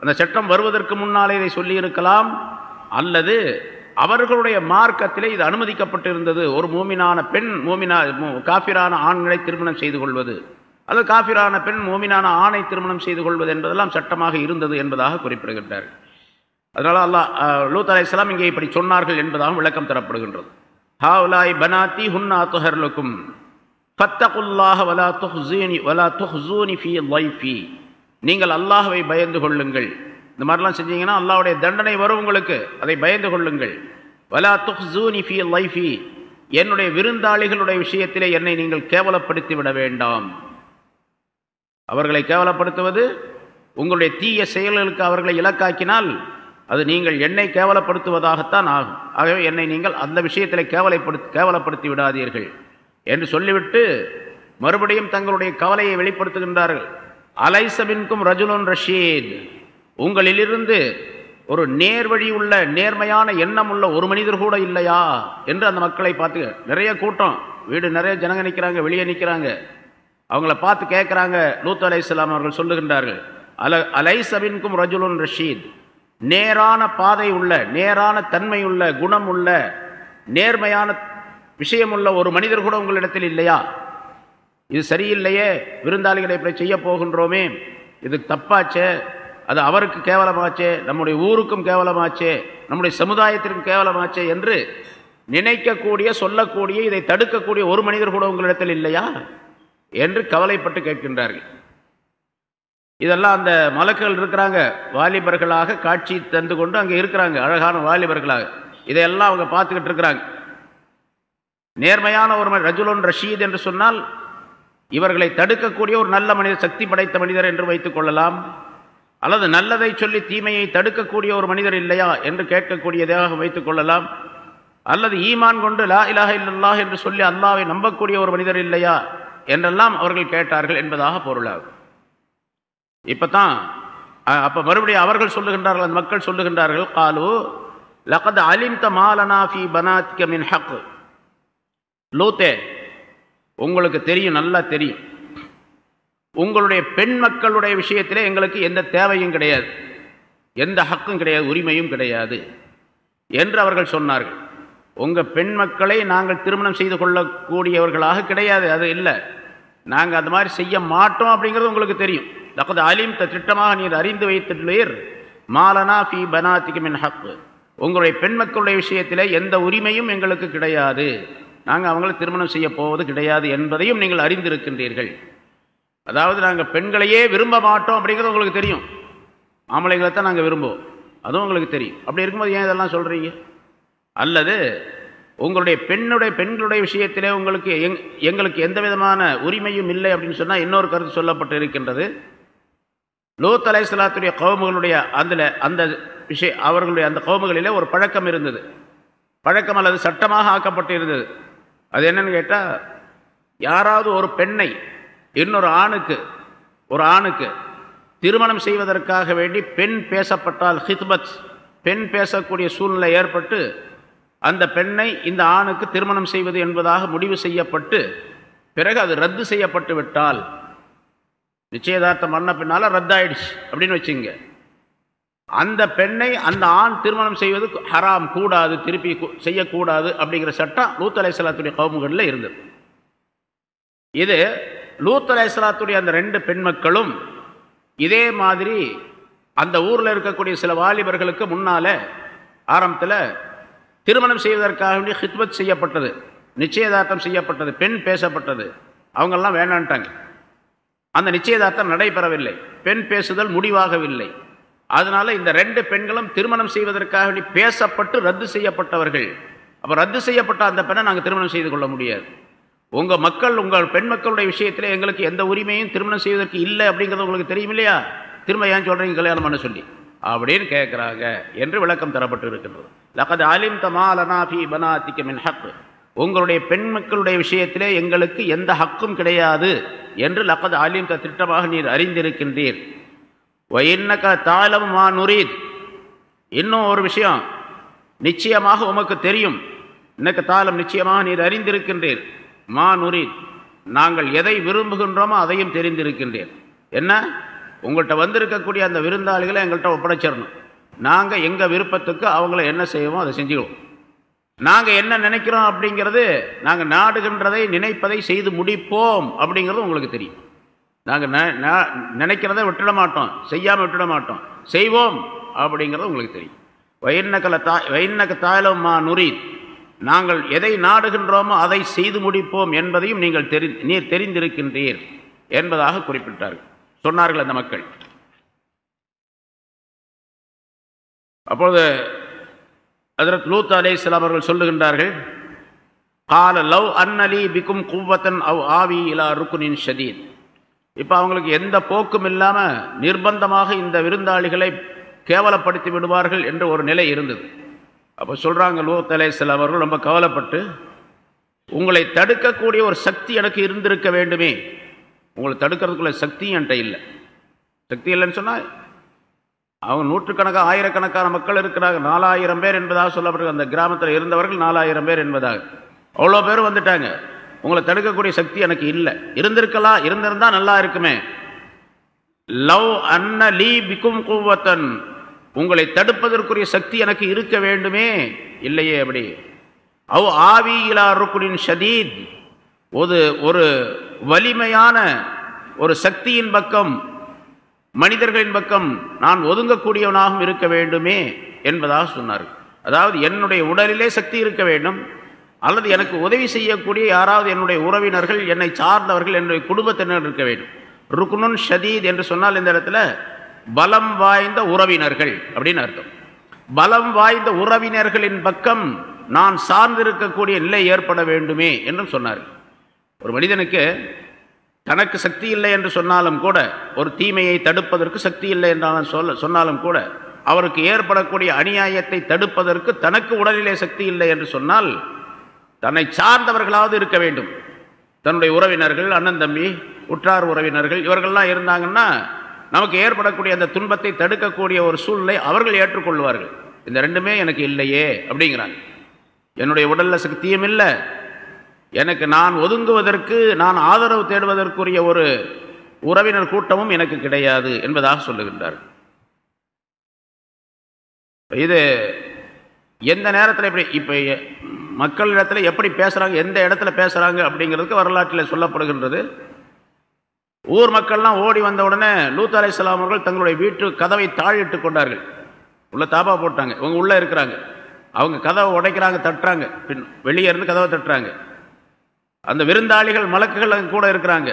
அந்த சட்டம் வருவதற்கு முன்னாலே இதை சொல்லியிருக்கலாம் அல்லது அவர்களுடைய மார்க்கத்திலே இது அனுமதிக்கப்பட்டிருந்தது. ஒரு மூமினான பெண் மூமினா காஃபிரான ஆண்களை திருமணம் செய்து கொள்வது அது காஃபிரான பெண் மூமினான ஆணை திருமணம் செய்து கொள்வது என்பதெல்லாம் சட்டமாக இருந்தது என்பதாக குறிப்பிடுகின்றார் அதனால் அல்லாஹ் லூத் அலை இஸ்லாம் இங்கே இப்படி சொன்னார்கள் என்பதாக விளக்கம் தரப்படுகின்றது. ஹாவ்லாய் பனாத்தி ஹுன்னா துஹர்லுக்கும் ஃபத்தகுல்லாஹ வலா துஹ்ஸீனி வலா துஹ்ஸூனி ஃபி லைஃபி. நீங்கள் அல்லாஹவை பயந்து கொள்ளுங்கள். இந்த மாதிரிலாம் செஞ்சீங்கன்னா அல்லாஹுடைய தண்டனை வரும் உங்களுக்கு. அதை பயந்து கொள்ளுங்கள். வலா துஹ்ஸூனி ஃபி லைஃபி. என்னுடைய விருந்தாளிகளுடைய விஷயத்திலே என்னை நீங்கள் கேவலப்படுத்தி விட வேண்டாம். அவர்களை கேவலப்படுத்துவது உங்களுடைய தீய செயல்களுக்கு அவர்களை இலக்காக்கினால் அது நீங்கள் என்னை கேவலப்படுத்துவதாகத்தான் ஆகும். ஆகவே என்னை நீங்கள் அந்த விஷயத்தில் கேவலைப்படுத்தி கேவலப்படுத்தி விடாதீர்கள். என்று சொல்லிவிட்டு மறுபடியும் தங்களுடைய கவலையை வெளிப்படுத்துகின்றார்கள். அலைசபின்கும் ரஜுலுன் ரஷீத் உங்களிலிருந்து ஒரு நேர்வழி உள்ள நேர்மையான எண்ணம் உள்ள ஒரு மனிதர் கூட இல்லையா? என்று அந்த மக்களை பார்த்து நிறைய கூட்டம் வீடு நிறைய ஜனங்க நிற்கிறாங்க வெளியே நிற்கிறாங்க அவங்கள பார்த்து கேட்குறாங்க லூத் அலை அவர்கள் சொல்லுகின்றார்கள் அல அலைசபின்கும் ரஜுலுன் ரஷீத் நேரான பாதை உள்ள நேரான தன்மை உள்ள குணம் உள்ள நேர்மையான விஷயமுள்ள ஒரு மனிதர் கூட உங்களிடத்தில் இல்லையா? இது சரியில்லையே விருந்தாளிகளை இப்படி செய்ய போகின்றோமே. இது தப்பாச்சே அது அவருக்கு கேவலமாச்சே நம்முடைய ஊருக்கும் கேவலமாச்சே நம்முடைய சமுதாயத்திற்கும் கேவலமாச்சே என்று நினைக்கக்கூடிய சொல்லக்கூடிய இதை தடுக்கக்கூடிய ஒரு மனிதர் கூட உங்களிடத்தில் இல்லையா? என்று கவலைப்பட்டு கேட்கின்றார்கள். இதெல்லாம் அந்த மலக்குகள் இருக்கிறாங்க வாலிபர்களாக காட்சி தந்து கொண்டு அங்கே இருக்கிறாங்க அழகான வாலிபர்களாக. இதையெல்லாம் அவங்க பார்த்துக்கிட்டு இருக்கிறாங்க. நேர்மையான ஒரு ரஜுலன் ரஷீத் என்று சொன்னால் இவர்களை தடுக்கக்கூடிய ஒரு நல்ல மனிதர் சக்தி படைத்த மனிதர் என்று வைத்துக் கொள்ளலாம். அல்லது நல்லதை சொல்லி தீமையை தடுக்கக்கூடிய ஒரு மனிதர் இல்லையா என்று கேட்கக்கூடியதாக வைத்துக் கொள்ளலாம். அல்லது ஈமான் கொண்டு லா இலாக இல்லல்லாஹ் என்று சொல்லி அல்லாவை நம்பக்கூடிய ஒரு மனிதர் இல்லையா என்றெல்லாம் அவர்கள் கேட்டார்கள் என்பதாக பொருளாகும். இப்போ தான் அப்போ மறுபடியும் அவர்கள் சொல்லுகின்றார்கள் அந்த மக்கள் சொல்லுகின்றார்கள் காலு லகத் அலிம் த ஃபி பனாத்திக மின் ஹக். லூத்தே உங்களுக்கு தெரியும் நல்லா தெரியும். உங்களுடைய பெண் மக்களுடைய விஷயத்தில் எங்களுக்கு எந்த தேவையும் கிடையாது. எந்த ஹக்கும் கிடையாது உரிமையும் கிடையாது என்று அவர்கள் சொன்னார்கள். உங்கள் பெண் மக்களை நாங்கள் திருமணம் செய்து கொள்ளக்கூடியவர்களாக கிடையாது அது இல்லை. நாங்கள் அந்த மாதிரி செய்ய மாட்டோம் அப்படிங்கிறது உங்களுக்கு தெரியும். தக்கது அலிம் திட்டமாக நீர் அறிந்து வைத்துள்ளீர். மாலனா ஃபி பனாத்திக்கு மின் ஹக்கு. உங்களுடைய பெண் மக்களுடைய விஷயத்தில் எந்த உரிமையும் எங்களுக்கு கிடையாது. நாங்கள் அவங்களை திருமணம் செய்ய போவது கிடையாது என்பதையும் நீங்கள் அறிந்திருக்கின்றீர்கள். அதாவது நாங்கள் பெண்களையே விரும்ப மாட்டோம் அப்படிங்கிறது உங்களுக்கு தெரியும். ஆம்பளைங்களை தான் நாங்கள் விரும்புவோம். அதுவும் உங்களுக்கு தெரியும். அப்படி இருக்கும்போது ஏன் இதெல்லாம் சொல்கிறீங்க அல்லது உங்களுடைய பெண்ணுடைய பெண்களுடைய விஷயத்திலே உங்களுக்கு எங் எங்களுக்கு எந்த விதமான உரிமையும் இல்லை அப்படின்னு சொன்னால் இன்னொரு கருத்து சொல்லப்பட்டு இருக்கின்றது. லோத் அலை சலாத்துடைய கவுமுகளுடைய அதில் அந்த விஷய அவர்களுடைய அந்த கவுமுகளிலே ஒரு பழக்கம் இருந்தது. பழக்கம் அல்லது சட்டமாக ஆக்கப்பட்டு இருந்தது. அது என்னன்னு கேட்டால் யாராவது ஒரு பெண்ணை இன்னொரு ஆணுக்கு ஒரு ஆணுக்கு திருமணம் செய்வதற்காக வேண்டி பெண் பேசப்பட்டால் ஹித்பத் பெண் பேசக்கூடிய சூழ்நிலை ஏற்பட்டு அந்த பெண்ணை இந்த ஆணுக்கு திருமணம் செய்வது என்பதாக முடிவு செய்யப்பட்டு பிறகு அது ரத்து செய்யப்பட்டு விட்டால் நிச்சயதார்த்தம் பண்ண பின்னால் ரத்தாயிடுச்சு அப்படின்னு வச்சுங்க அந்த பெண்ணை அந்த ஆண் திருமணம் செய்வது ஹராம் கூடாது திருப்பி செய்யக்கூடாது அப்படிங்கிற சட்டம் லூத் அலைசலாத்துடைய கவுமுகளில் இருந்தது. இது லூத் அலைசலாத்துடைய அந்த ரெண்டு பெண் மக்களும் இதே மாதிரி அந்த ஊரில் இருக்கக்கூடிய சில வாலிபர்களுக்கு முன்னால் ஆரம்பத்தில் திருமணம் செய்வதற்காக வேண்டிய ஹித்மத் செய்யப்பட்டது நிச்சயதார்த்தம் செய்யப்பட்டது பெண் பேசப்பட்டது. அவங்கெல்லாம் வேணான்ட்டாங்க. அந்த நிச்சயதார்த்தம் நடைபெறவில்லை. பெண் பேசுதல் முடிவாகவில்லை. அதனால இந்த ரெண்டு பெண்களும் திருமணம் செய்வதற்காக வேண்டி பேசப்பட்டு ரத்து செய்யப்பட்டவர்கள். அப்போ ரத்து செய்யப்பட்ட அந்த பெண்ணை நாங்கள் திருமணம் செய்து கொள்ள முடியாது. உங்கள் மக்கள் உங்கள் பெண் மக்களுடைய விஷயத்தில் எங்களுக்கு எந்த உரிமையும் திருமணம் செய்வதற்கு இல்லை அப்படிங்கிறது உங்களுக்கு தெரியும் இல்லையா? திரும்ப ஏன் சொல்கிறீங்க கல்யாணம் பண்ண சொல்லி. அப்படின்னு கேட்குறாங்க என்று விளக்கம் தரப்பட்டு இருக்கின்றது லகது அலிம் தமாலனாஃபி பனாத்திக்க மின் ஹக். உங்களுடைய பெண் மக்களுடைய விஷயத்திலே எங்களுக்கு எந்த ஹக்கும் கிடையாது என்று லக்கது அலிம் திட்டமாக நீர் அறிந்திருக்கின்றீர். வயின்னக தாளம் மா நுரீத் இன்னும் ஒரு விஷயம் நிச்சயமாக உமக்கு தெரியும். இன்னக்கு தாளம் நிச்சயமாக நீர் அறிந்திருக்கின்றீர். மா நுரீத். நாங்கள் எதை விரும்புகின்றோமோ அதையும் தெரிந்திருக்கின்றேன் என்ன? உங்கள்கிட்ட வந்திருக்கக்கூடிய அந்த விருந்தாளிகளை எங்கள்கிட்ட ஒப்படைச்சிடணும். நாங்கள் எங்கள் விருப்பத்துக்கு அவங்கள என்ன செய்வோமோ அதை செஞ்சுக்குவோம். நாங்கள் என்ன நினைக்கிறோம் அப்படிங்கிறது நாங்கள் நாடுகின்றதை நினைப்பதை செய்து முடிப்போம் அப்படிங்கிறது உங்களுக்கு தெரியும். நாங்கள் நினைக்கிறத விட்டுட மாட்டோம் செய்யாமல் விட்டுட மாட்டோம் செய்வோம் அப்படிங்கிறது உங்களுக்கு தெரியும். வைநகல தா வயின்னக்க தாயலம்மா நுரி நாங்கள் எதை நாடுகின்றோமோ அதை செய்து முடிப்போம் என்பதையும் நீங்கள் தெரி நீர் தெரிந்திருக்கின்றீர் என்பதாக குறிப்பிட்டார்கள். சொன்னார்கள் அந்த மக்கள். அப்பொழுது அதற்கு லூத் அலே இஸ்லாம் அவர்கள் சொல்லுகின்றார்கள் கால லவ் அன்னலி பிக்கும் குவத்தன் அவ் ஆவி இலா ருக்குனின் ஷதீத். இப்போ அவங்களுக்கு எந்த போக்கும் இல்லாமல் நிர்பந்தமாக இந்த விருந்தாளிகளை கேவலப்படுத்தி விடுவார்கள் என்ற ஒரு நிலை இருந்தது. அப்போ சொல்கிறாங்க லூத் சில அவர்கள் ரொம்ப கவலைப்பட்டு உங்களை தடுக்கக்கூடிய ஒரு சக்தி எனக்கு இருந்திருக்க வேண்டுமே. உங்களை தடுக்கிறதுக்குள்ள சக்தி என்கிட்ட இல்லை. சக்தி இல்லைன்னு சொன்னால் அவங்க நூற்றுக்கணக்காக ஆயிரக்கணக்கான மக்கள் இருக்கிறாங்க. நாலாயிரம் பேர் என்பதாக சொல்லப்படுற அந்த கிராமத்தில் இருந்தவர்கள் நாலாயிரம் பேர் என்பதாக. அவ்வளோ பேர் வந்துட்டாங்க. உங்களை தடுக்கக்கூடிய சக்தி எனக்கு இல்லை. இருந்திருக்கலாம் இருந்திருந்தா நல்லா இருக்குமே. லவ் அன்ன லீ பிக்கும் கூவத்தன். உங்களை தடுப்பதற்குரிய சக்தி எனக்கு இருக்க வேண்டுமே. இல்லையே அப்படி. அவ் ஆவி இலா ருக்குனின் ஷதீத். ஒரு ஒரு வலிமையான ஒரு சக்தியின் பக்கம் மனிதர்களின் பக்கம் நான் ஒதுங்கக்கூடியவனாகவும் இருக்க வேண்டுமே என்பதாக சொன்னார் அதாவது என்னுடைய உடலிலே சக்தி இருக்க வேண்டும். அல்லது எனக்கு உதவி செய்யக்கூடிய யாராவது என்னுடைய உறவினர்கள் என்னை சார்ந்தவர்கள் என்னுடைய குடும்பத்தினர் இருக்க வேண்டும். ருக்னுன் ஷதீத் என்று சொன்னால் இந்த இடத்துல பலம் வாய்ந்த உறவினர்கள் அப்படின்னு அர்த்தம். பலம் வாய்ந்த உறவினர்களின் பக்கம் நான் சார்ந்திருக்கக்கூடிய நிலை ஏற்பட வேண்டுமே என்றும் சொன்னார். ஒரு மனிதனுக்கு தனக்கு சக்தி இல்லை என்று சொன்னாலும் கூட ஒரு தீமையை தடுப்பதற்கு சக்தி இல்லை என்றாலும் சொல்ல சொன்னாலும் கூட அவருக்கு ஏற்படக்கூடிய அநியாயத்தை தடுப்பதற்கு தனக்கு உடலிலே சக்தி இல்லை என்று சொன்னால் தன்னை சார்ந்தவர்களாவது இருக்க வேண்டும். தன்னுடைய உறவினர்கள் அண்ணன் தம்பி உற்றார் உறவினர்கள் இவர்கள்லாம் இருந்தாங்கன்னா நமக்கு ஏற்படக்கூடிய அந்த துன்பத்தை தடுக்கக்கூடிய ஒரு சூழ்நிலை அவர்கள் ஏற்றுக்கொள்வார்கள். இந்த ரெண்டுமே எனக்கு இல்லையே அப்படிங்கிறாங்க. என்னுடைய உடல்ல சக்தியும் இல்லை எனக்கு நான் ஒதுங்குவதற்கு நான் ஆதரவு தேடுவதற்குரிய ஒரு உறவினர் கூட்டமும் எனக்கு கிடையாது என்பதாக சொல்லுகின்றார் இது எந்த நேரத்தில் இப்படி இப்போ மக்களிடத்தில் எப்படி பேசுகிறாங்க எந்த இடத்துல பேசுகிறாங்க அப்படிங்கிறதுக்கு வரலாற்றில் சொல்லப்படுகின்றது. ஊர் மக்கள்லாம் ஓடி வந்த உடனே லூத் அலை அவர்கள் தங்களுடைய வீட்டு கதவை தாழிட்டு கொண்டார்கள். உள்ளே தாபா போட்டாங்க. இவங்க உள்ளே இருக்கிறாங்க. அவங்க கதவை உடைக்கிறாங்க தட்டுறாங்க. பின் வெளியே இருந்து கதவை தட்டுறாங்க. அந்த விருந்தாளிகள் மலக்குகள் அங்கே கூட இருக்கிறாங்க.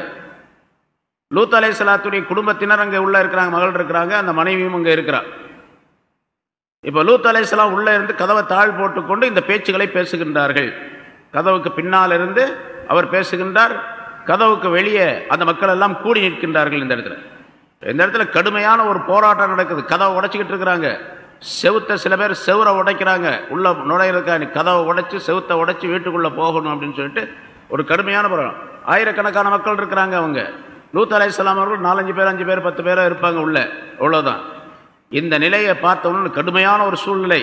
லூத் அலை சலாத்துடைய குடும்பத்தினர் அங்கே உள்ளே இருக்கிறாங்க மகள் இருக்கிறாங்க அந்த மனைவியும் அங்கே இருக்கிறான் இப்போ லூத் அலையாம் உள்ளே இருந்து கதவை தாழ் போட்டுக்கொண்டு இந்த பேச்சுகளை பேசுகின்றார்கள். கதவுக்கு பின்னால் இருந்து அவர் பேசுகின்றார். கதவுக்கு வெளியே அந்த மக்கள் எல்லாம் கூடி நிற்கின்றார்கள் இந்த இடத்துல. இந்த இடத்துல கடுமையான ஒரு போராட்டம் நடக்குது. கதவை உடைச்சிக்கிட்டு இருக்கிறாங்க. செவுத்த சில பேர் செவரை உடைக்கிறாங்க. உள்ள நுழையிறதுக்காக கதவை உடைச்சி செவுத்தை உடைச்சி வீட்டுக்குள்ளே போகணும் அப்படின்னு சொல்லிட்டு ஒரு கடுமையான போராட்டம். ஆயிரக்கணக்கான மக்கள் இருக்கிறாங்க அவங்க. லூத் அலைசலாம் அவர்கள் நாலஞ்சு பேர் அஞ்சு பேர் பத்து பேராக இருப்பாங்க உள்ளே. அவ்வளோதான் இந்த நிலையை பார்த்தவுடனே கடுமையான ஒரு சூழ்நிலை.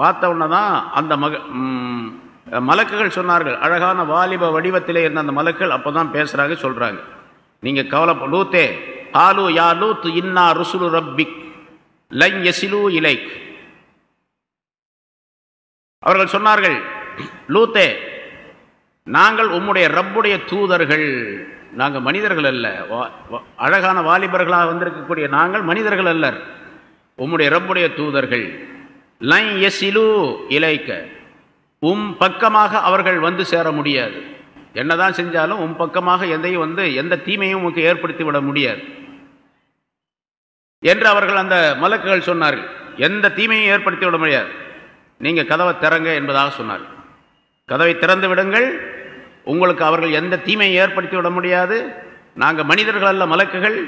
பார்த்தவுடனே தான் அந்த மக மலக்குகள் சொன்னார்கள் அழகான வாலிப வடிவத்திலே இருந்த அந்த மலக்குகள் அப்போ தான் பேசுகிறாங்க சொல்கிறாங்க நீங்கள் கவலை லூத்தே ஆலு யா லூத் இன்னா ருசுலு ரப்பிக் லைங் எசிலு இலைக். அவர்கள் சொன்னார்கள் லூத்தே நாங்கள் உம்முடைய ரப்புடைய தூதர்கள். நாங்கள் மனிதர்கள் அல்ல. அழகான வாலிபர்களாக வந்திருக்கக்கூடிய நாங்கள் மனிதர்கள் அல்லர். உம்முடைய ரப்புடைய தூதர்கள் லைன் எசிலு இலைக்க உம் பக்கமாக அவர்கள் வந்து சேர முடியாது. என்னதான் செஞ்சாலும் உம் பக்கமாக எதையும் வந்து எந்த தீமையும் உமக்கு ஏற்படுத்தி விட முடியாது. என்று அவர்கள் அந்த மலக்குகள் சொன்னார்கள். எந்த தீமையும் ஏற்படுத்தி விட முடியாது. நீங்கள் கதவை திறங்க என்பதாக சொன்னார்கள். கதவை திறந்து விடுங்கள். உங்களுக்கு அவர்கள் எந்த தீமையை ஏற்படுத்தி விட முடியாது. நாங்கள் மனிதர்கள் அல்ல மலக்குகள்.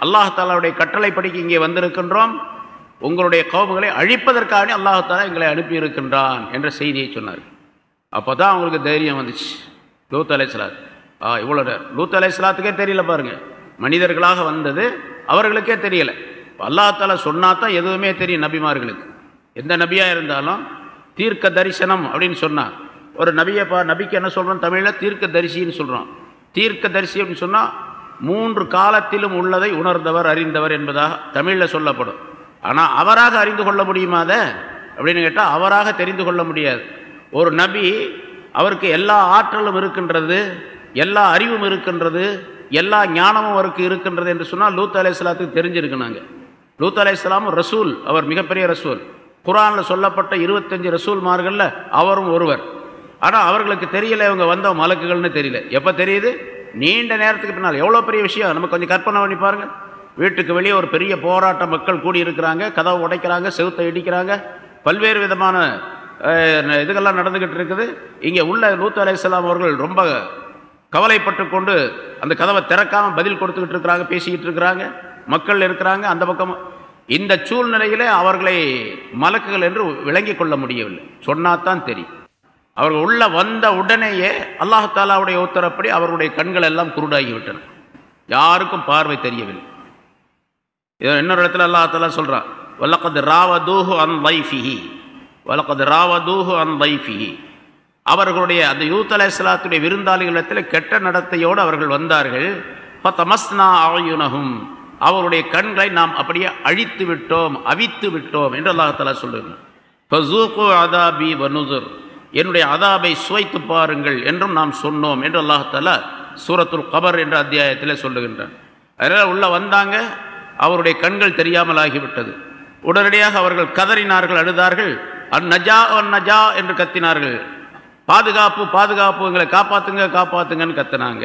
அல்லாஹாலாவுடைய கட்டளைப்படிக்கு இங்கே வந்திருக்கின்றோம். உங்களுடைய கோபங்களை அழிப்பதற்காக அல்லாஹாலா எங்களை அனுப்பியிருக்கின்றான் என்ற செய்தியை சொன்னார். அப்போ தான் அவங்களுக்கு தைரியம் வந்துச்சு. லூத் அலைசலாத் ஆ இவ்வளோ லூத் அலைசலாத்துக்கே தெரியல பாருங்கள் மனிதர்களாக வந்தது அவர்களுக்கே தெரியலை. அல்லாஹால சொன்னா தான் எதுவுமே தெரியும் நபிமார்களுக்கு. எந்த நபியாக இருந்தாலும் தீர்க்க தரிசனம் அப்படின்னு சொன்னார் ஒரு நபியை பா நபிக்கு என்ன சொல்கிறோம் தமிழில்? தீர்க்க தரிசின்னு சொல்கிறோம் தீர்க்க தரிசி அப்படின்னு சொன்னால் மூன்று காலத்திலும் உள்ளதை உணர்ந்தவர் அறிந்தவர் என்பதாக தமிழில் சொல்லப்படும். ஆனால் அவராக அறிந்து கொள்ள முடியுமா அதை? அப்படின்னு கேட்டால் அவராக தெரிந்து கொள்ள முடியாது. ஒரு நபி அவருக்கு எல்லா ஆற்றலும் இருக்கின்றது எல்லா அறிவும் இருக்கின்றது எல்லா ஞானமும் அவருக்கு இருக்கின்றது என்று சொன்னால் லூத் அலை இஸ்லாத்துக்கு தெரிஞ்சிருக்குனாங்க லூத் அலை இஸ்லாமும் ரசூல் அவர் மிகப்பெரிய ரசூல். குரானில் சொல்லப்பட்ட இருபத்தஞ்சு ரசூல்மார்களில் அவரும் ஒருவர். ஆனால் அவர்களுக்கு தெரியல இவங்க வந்த மலக்குகள்னு தெரியல. எப்போ தெரியுது? நீண்ட நேரத்துக்கு பின்னால். எவ்வளோ பெரிய விஷயம்? நம்ம கொஞ்சம் கற்பனை பண்ணி பாருங்கள் வீட்டுக்கு வெளியே ஒரு பெரிய போராட்ட மக்கள் கூடி இருக்கிறாங்க கதவை உடைக்கிறாங்க செவுத்தை இடிக்கிறாங்க. பல்வேறு விதமான இதுகள்லாம் நடந்துக்கிட்டு இருக்குது. இங்கே உள்ள லூத்து அலையாம் அவர்கள் ரொம்ப கவலைப்பட்டு கொண்டு அந்த கதவை திறக்காமல் பதில் கொடுத்துக்கிட்டு இருக்கிறாங்க பேசிக்கிட்டு இருக்கிறாங்க. மக்கள் இருக்கிறாங்க அந்த பக்கம். இந்த சூழ்நிலையிலே அவர்களை மலக்குகள் என்று விளங்கி கொள்ள முடியவில்லை. சொன்னாதான் தெரியும். அவர்கள் உள்ள வந்த உடனேயே அல்லாஹ் தாலாவுடைய உத்தரப்படி அவர்களுடைய கண்கள் எல்லாம் குருடாகிவிட்டன யாருக்கும் பார்வை தெரியவில்லை. இது இன்னொரு இடத்துல அல்லாஹ் சொல்கிறான் வல்லக்கது ராவதூஹு அன் வைஃபிஹி வல்லக்கது ராவதூஹு அன் வைஃபிஹி அவர்களுடைய அந்த யூத் அலைஹிஸ்ஸலாத்துடைய விருந்தாளிகளிடத்தில் கெட்ட நடத்தையோடு அவர்கள் வந்தார்கள். பத்தமஸ்னா ஆயுனகும் அவருடைய கண்களை நாம் அப்படியே அழித்து விட்டோம் அவித்து விட்டோம் என்று அல்லாஹ் சொல்லுங்கள் ஃபசூகு அதாபி வனுதுர் என்னுடைய அதாபை சுவைத்து பாருங்கள் என்றும் நாம் சொன்னோம் என்று அல்லாஹத்தலா சூரத்துல் கபர் என்ற அத்தியாயத்தில் சொல்லுகின்றான். அதனால் உள்ளே வந்தாங்க அவருடைய கண்கள் தெரியாமல் ஆகிவிட்டது உடனடியாக அவர்கள் கதறினார்கள் அழுதார்கள். அந்நஜா அந்நஜா என்று கத்தினார்கள். பாதுகாப்பு பாதுகாப்பு எங்களை காப்பாத்துங்க காப்பாத்துங்கன்னு கத்தினாங்க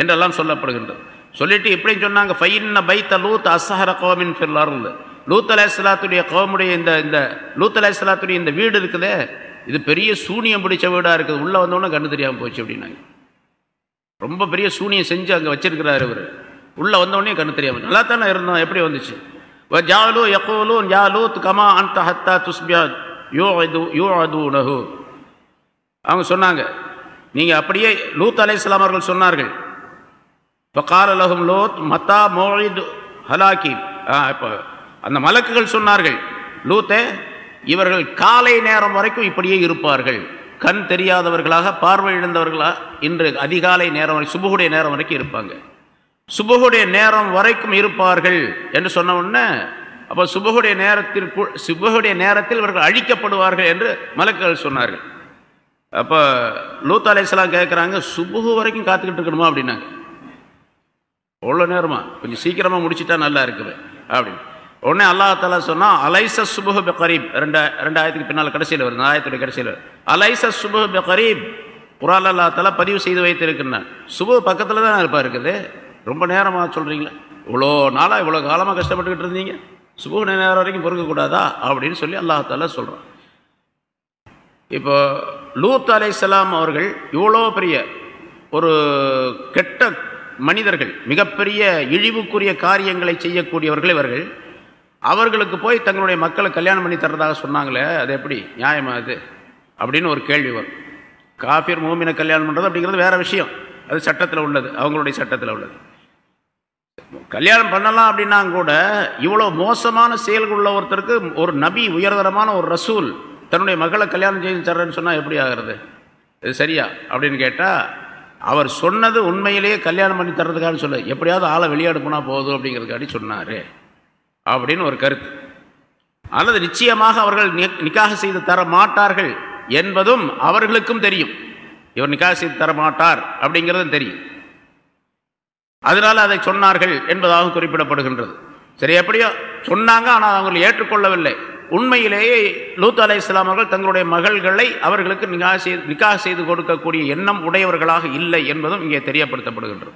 என்றெல்லாம் சொல்லப்படுகின்றது. சொல்லிட்டு இப்படின்னு சொன்னாங்க ஃபைன்ன பைத்த லூத் அசஹர கோமின் ஃபில்லார்ந்து லூத் அலையாத்துடைய கோமுடைய இந்த இந்த லூத் அலையாத்துடைய இந்த வீடு இருக்குதே இது பெரிய சூனியம் பிடிச்ச வீடாக இருக்குது. உள்ளே வந்தோடனே கண்ணு தெரியாமல் போச்சு அப்படின்னாங்க. ரொம்ப பெரிய சூனியம் செஞ்சு அங்கே வச்சிருக்கிறாரு இவர் உள்ளே வந்தோடனே கண்ணு தெரியாமல் நல்லா தானே இருந்தோம். எப்படி வந்துச்சு? ஜாலு யகூலு யா லூத் கமா அந்த ஹத்தா துஸ்பியா யோ அது யோ அது உணகு அவங்க சொன்னாங்க நீங்கள் அப்படியே லூத் அலைஹிஸ்ஸலாம் அவர்கள் சொன்னார்கள். இப்போ லஹும் லூத் மத்தா மோயித் ஹலாக்கி. இப்போ அந்த மலக்குகள் சொன்னார்கள் லூத்தே இவர்கள் காலை நேரம் வரைக்கும் இப்படியே இருப்பார்கள். கண் தெரியாதவர்களாக பார்வையிழந்தவர்களாக இன்று அதிகாலை நேரம் வரை சுபுகுடைய நேரம் வரைக்கும் இருப்பாங்க. சுபகுடைய நேரம் வரைக்கும் இருப்பார்கள் என்று சொன்ன உடனே அப்போ சுபகுடைய நேரத்திற்கு சுபகுடைய நேரத்தில் இவர்கள் அழிக்கப்படுவார்கள் என்று மலக்குகள் சொன்னார்கள். அப்போ லூத் அலைஹிஸ்ஸலாம் கேட்குறாங்க சுபுகு வரைக்கும் காத்துக்கிட்டு இருக்கணுமா அப்படின்னாங்க அவ்வளோ நேரமா? கொஞ்சம் சீக்கிரமாக முடிச்சுட்டா நல்லா இருக்குது அப்படின்னு. உடனே அல்லாஹ் தாலா சொன்னால் அலைச சுபுஹு பி ரெண்டு ரெண்டாயிரத்துக்கு பின்னால் கடைசியில் வருது ஆயிரத்துடைய கடைசியில் வருது. அலைச சுபுஹு பி குரால் குரான் அல்லா தாலா பதிவு செய்து வைத்திருக்கின்றான். சுபு பக்கத்தில் தான் இருப்பா இருக்குது? ரொம்ப நேரமாக சொல்கிறீங்களே இவ்வளோ நாளாக இவ்வளோ காலமாக கஷ்டப்பட்டுக்கிட்டு இருந்தீங்க? சுபு நேரம் வரைக்கும் பொறுக்கக்கூடாதா? அப்படின்னு சொல்லி அல்லாஹ் சொல்கிறான் இப்போ லூத் அலைஹிஸ்ஸலாம் அவர்கள் இவ்வளோ பெரிய ஒரு கெட்ட மனிதர்கள் மிகப்பெரிய இழிவுக்குரிய காரியங்களை செய்யக்கூடியவர்கள் இவர்கள். அவர்களுக்கு போய் தங்களுடைய மக்களை கல்யாணம் பண்ணி தர்றதாக சொன்னாங்களே அது எப்படி? நியாயமா அது? அப்படின்னு ஒரு கேள்வி வரும். காஃபியர் மூமினை கல்யாணம் பண்ணுறது அப்படிங்கிறது வேற விஷயம். அது சட்டத்தில் உள்ளது அவங்களுடைய சட்டத்தில் உள்ளது. கல்யாணம் பண்ணலாம் அப்படின்னா கூட இவ்வளோ மோசமான செயல்கள் உள்ள ஒருத்தருக்கு ஒரு நபி உயர்தரமான ஒரு ரசூல் தன்னுடைய மகளை கல்யாணம் செய்து தர்றேன்னு சொன்னால் எப்படி ஆகிறது? இது சரியா? அப்படின்னு கேட்டால் அவர் சொன்னது உண்மையிலேயே கல்யாணம் பண்ணி தர்றதுக்காக சொல்ல. எப்படியாவது ஆளை வெளியாடு போனால் போதும் அப்படிங்கிறதுக்காண்டி சொன்னார். அப்படின்னு ஒரு கருத்து. அல்லது நிச்சயமாக அவர்கள் நிக்காக செய்து தர மாட்டார்கள் என்பதும் அவர்களுக்கும் தெரியும். இவர் நிக்காக செய்து தர மாட்டார் அப்படிங்கிறதும் தெரியும். அதனால் அதை சொன்னார்கள் என்பதாக குறிப்பிடப்படுகின்றது. சரி எப்படியோ சொன்னாங்க ஆனால் அவர்கள் ஏற்றுக்கொள்ளவில்லை. உண்மையிலேயே லூத் அலை இஸ்லாம் அவர்கள் தங்களுடைய மகள்களை அவர்களுக்கு நிகா செய்து நிக்காக செய்து கொடுக்கக்கூடிய எண்ணம் உடையவர்களாக இல்லை என்பதும் இங்கே தெரியப்படுத்தப்படுகின்றது.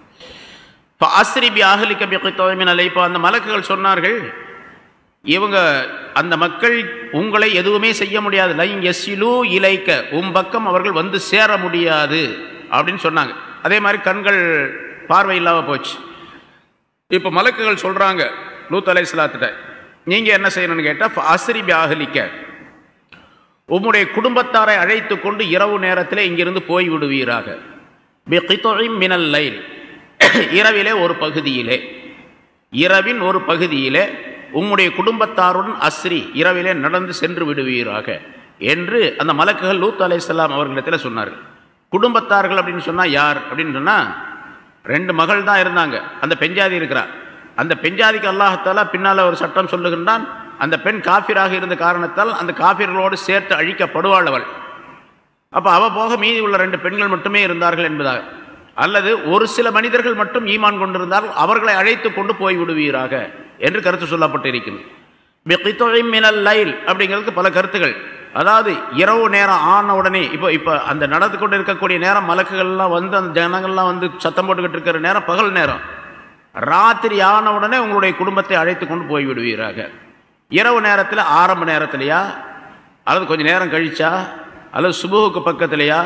இப்போ ஆசிரிபி அகலிக்க பிகைத்தோமின் அலை இப்போ அந்த மலக்குகள் சொன்னார்கள் இவங்க அந்த மக்கள் உங்களை எதுவுமே செய்ய முடியாது. லை எஸ்இலு இலைக்க உம் பக்கம் அவர்கள் வந்து சேர முடியாது. அப்படின்னு சொன்னாங்க. அதே மாதிரி கண்கள் பார்வை இல்லாமல் போச்சு. இப்போ மலக்குகள் சொல்றாங்க லூத் அலை இஸ்லாத்திட்ட நீங்க என்ன செய்யணும்னு கேட்டால் அஸ்ரிபி அகலிக்க உம்முடைய குடும்பத்தாரை அழைத்து கொண்டு இரவு நேரத்தில் இங்கிருந்து போய் விடுவீராக. மினல் லைல் இரவிலே ஒரு பகுதியிலே. இரவின் ஒரு பகுதியிலே உம்முடைய குடும்பத்தாருடன் அஸ்ரி இரவிலே நடந்து சென்று விடுவீராக என்று அந்த மலக்குகள் லூத் அலைஹிஸ்ஸலாம் அவர்களிடத்தில் சொன்னார்கள். குடும்பத்தார்கள் அப்படின்னு சொன்னா யார் அப்படின்னு சொன்னா ரெண்டு மகள் தான் இருந்தாங்க. அந்த பெஞ்சாதி இருக்கிறார் அந்த பெஞ்சாதிக்கு அல்லாஹத்தாலா பின்னால் ஒரு சட்டம் சொல்லுகின்றான். அந்த பெண் காஃபிராக இருந்த காரணத்தால் அந்த காஃபிர்களோடு சேர்த்து அழிக்கப்படுவாள் அவள். அப்போ அவ போக மீதி உள்ள ரெண்டு பெண்கள் மட்டுமே இருந்தார்கள் என்பதாக. அல்லது ஒரு சில மனிதர்கள் மட்டும் ஈமான் கொண்டிருந்தால் அவர்களை அழைத்து கொண்டு போய் விடுவீராக என்று கருத்து சொல்லப்பட்டிருக்கிறது. பிகித்தொழிம் மினல் லைல் அப்படிங்கிறதுக்கு பல கருத்துகள். அதாவது இரவு நேரம் ஆன உடனே இப்போ இப்போ அந்த நடந்து கொண்டு இருக்கக்கூடிய நேரம் மலக்குகள்லாம் வந்து அந்த ஜனங்கள்லாம் வந்து சத்தம் போட்டுக்கிட்டு இருக்கிற நேரம் பகல் நேரம். ராத்திரி ஆன உடனே உங்களுடைய குடும்பத்தை அழைத்து கொண்டு போய்விடுவீராக. இரவு நேரத்தில் ஆரம்ப நேரத்திலையா? அல்லது கொஞ்சம் நேரம் கழிச்சா? அல்லது சுபுகுக்கு பக்கத்துலையா?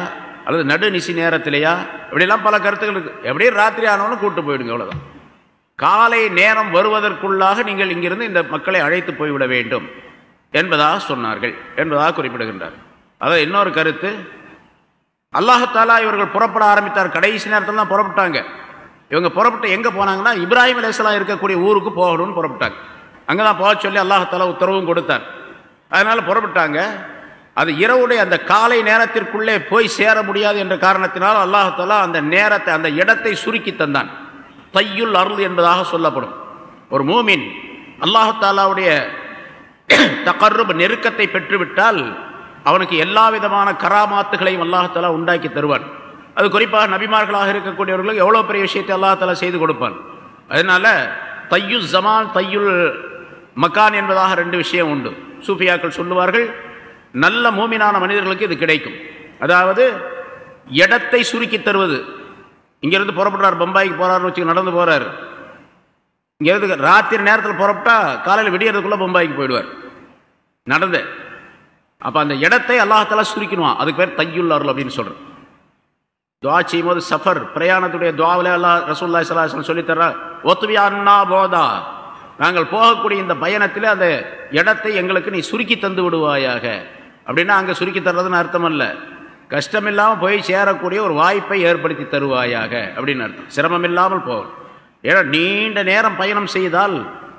அல்லது நடுநிசி நேரத்திலையா? இப்படிலாம் பல கருத்துக்கள் இருக்குது எப்படியும் ராத்திரி ஆனவனும் கூப்பிட்டு போயிடுங்க அவ்வளோதான் காலை நேரம் வருவதற்குள்ளாக நீங்கள் இங்கிருந்து இந்த மக்களை அழைத்து போய்விட வேண்டும். என்பதாக சொன்னார்கள் என்பதாக குறிப்பிடுகின்றார். அதாவது இன்னொரு கருத்து அல்லாஹாலா இவர்கள் புறப்பட ஆரம்பித்தார். கடைசி நேரத்தில் தான் புறப்பட்டாங்க. இவங்க புறப்பட்டு எங்கே போனாங்கன்னா இப்ராஹிம் அலையாம் இருக்கக்கூடிய ஊருக்கு போகணும்னு புறப்பட்டாங்க. அங்கே தான் போக சொல்லி அல்லாஹாலா உத்தரவும் கொடுத்தார். அதனால் புறப்பட்டாங்க. அது இரவுடைய அந்த காலை நேரத்திற்குள்ளே போய் சேர முடியாது என்ற காரணத்தினால் அல்லாஹாலா அந்த நேரத்தை அந்த இடத்தை சுருக்கி தந்தான். தையுள் அருள் என்பதாக சொல்லப்படும். ஒரு மூமின் அல்லாஹாலாவுடைய தகர்ருப் நெருக்கத்தை பெற்றுவிட்டால் அவனுக்கு எல்லா விதமான கராமாத்துகளையும் அல்லாஹாலா உண்டாக்கி தருவான். அது குறிப்பாக நபிமார்களாக இருக்கக்கூடியவர்களுக்கு எவ்வளோ பெரிய விஷயத்தை அல்லாஹாலா செய்து கொடுப்பான். அதனால தையு ஜமான் தையுல் மக்கான் என்பதாக ரெண்டு விஷயம் உண்டு. சூஃபியாக்கள் சொல்லுவார்கள் நல்ல மூமினான மனிதர்களுக்கு இது கிடைக்கும். அதாவது இடத்தை சுருக்கி தருவது. இங்கேருந்து புறப்படுறார் பம்பாய்க்கு போகிறார்னு வச்சு நடந்து போகிறார் இங்கேருந்து ராத்திரி நேரத்தில் புறப்பட்டா காலையில் விடியறதுக்குள்ளே பம்பாய்க்கு போயிடுவார். நடந்து. அப்போ அந்த இடத்தை அல்லாஹால சுருக்கணுவான் அதுக்கு பேர் தையுள்ளார்கள் அருள் அப்படின்னு சொல்கிறேன் துவா செய்யும் போது சஃபர் பிரயாணத்துடைய துவாவில் அல்லாஹ் ரசூல்லா சலாஹன் சொல்லித்தர்றா ஒத்துவியா அண்ணா போதா. நாங்கள் போகக்கூடிய இந்த பயணத்தில் அந்த இடத்தை எங்களுக்கு நீ சுருக்கி தந்து விடுவாயாக. அப்படின்னா அங்கே சுருக்கி தர்றதுன்னு அர்த்தம் அல்ல. கஷ்டமில்லாமல் போய் சேரக்கூடிய ஒரு வாய்ப்பை ஏற்படுத்தி தருவாயாக அப்படின்னு அர்த்தம். சிரமம் இல்லாமல் போகும் ஏன்னா நீண்ட நேரம் பயணம் செய்தால்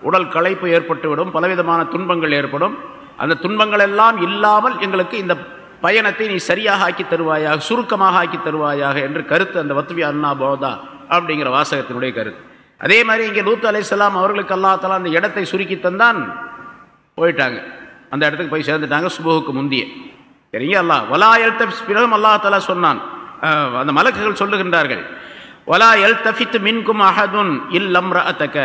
உடல் களைப்பு ஏற்பட்டுவிடும் பலவிதமான துன்பங்கள் ஏற்படும். அந்த துன்பங்கள் எல்லாம் இல்லாமல் எங்களுக்கு இந்த பயணத்தை நீ சரியாக ஆக்கி தருவாயாக சுருக்கமாக ஆக்கி தருவாயாக என்று கருத்து அந்த வத்துவி அண்ணா போதா அப்படிங்கிற வாசகத்தினுடைய கருத்து. அதே மாதிரி இங்கே லூத் அலைசலாம் அவர்களுக்கு அல்லாத்தலாம் அந்த இடத்தை சுருக்கி தந்தான். போயிட்டாங்க. அந்த இடத்துக்கு போய் சேர்ந்துட்டாங்க சுபுவுக்கு முந்திய. சரிங்க அல்லா வலா எழுத்த பிறகும் அல்லாஹாலா சொன்னான். அந்த மலக்குகள் சொல்லுகின்றார்கள் ஒலா எல் தஃபித் மின்கும் அஹதுன் இல்லம் ரத்தக்க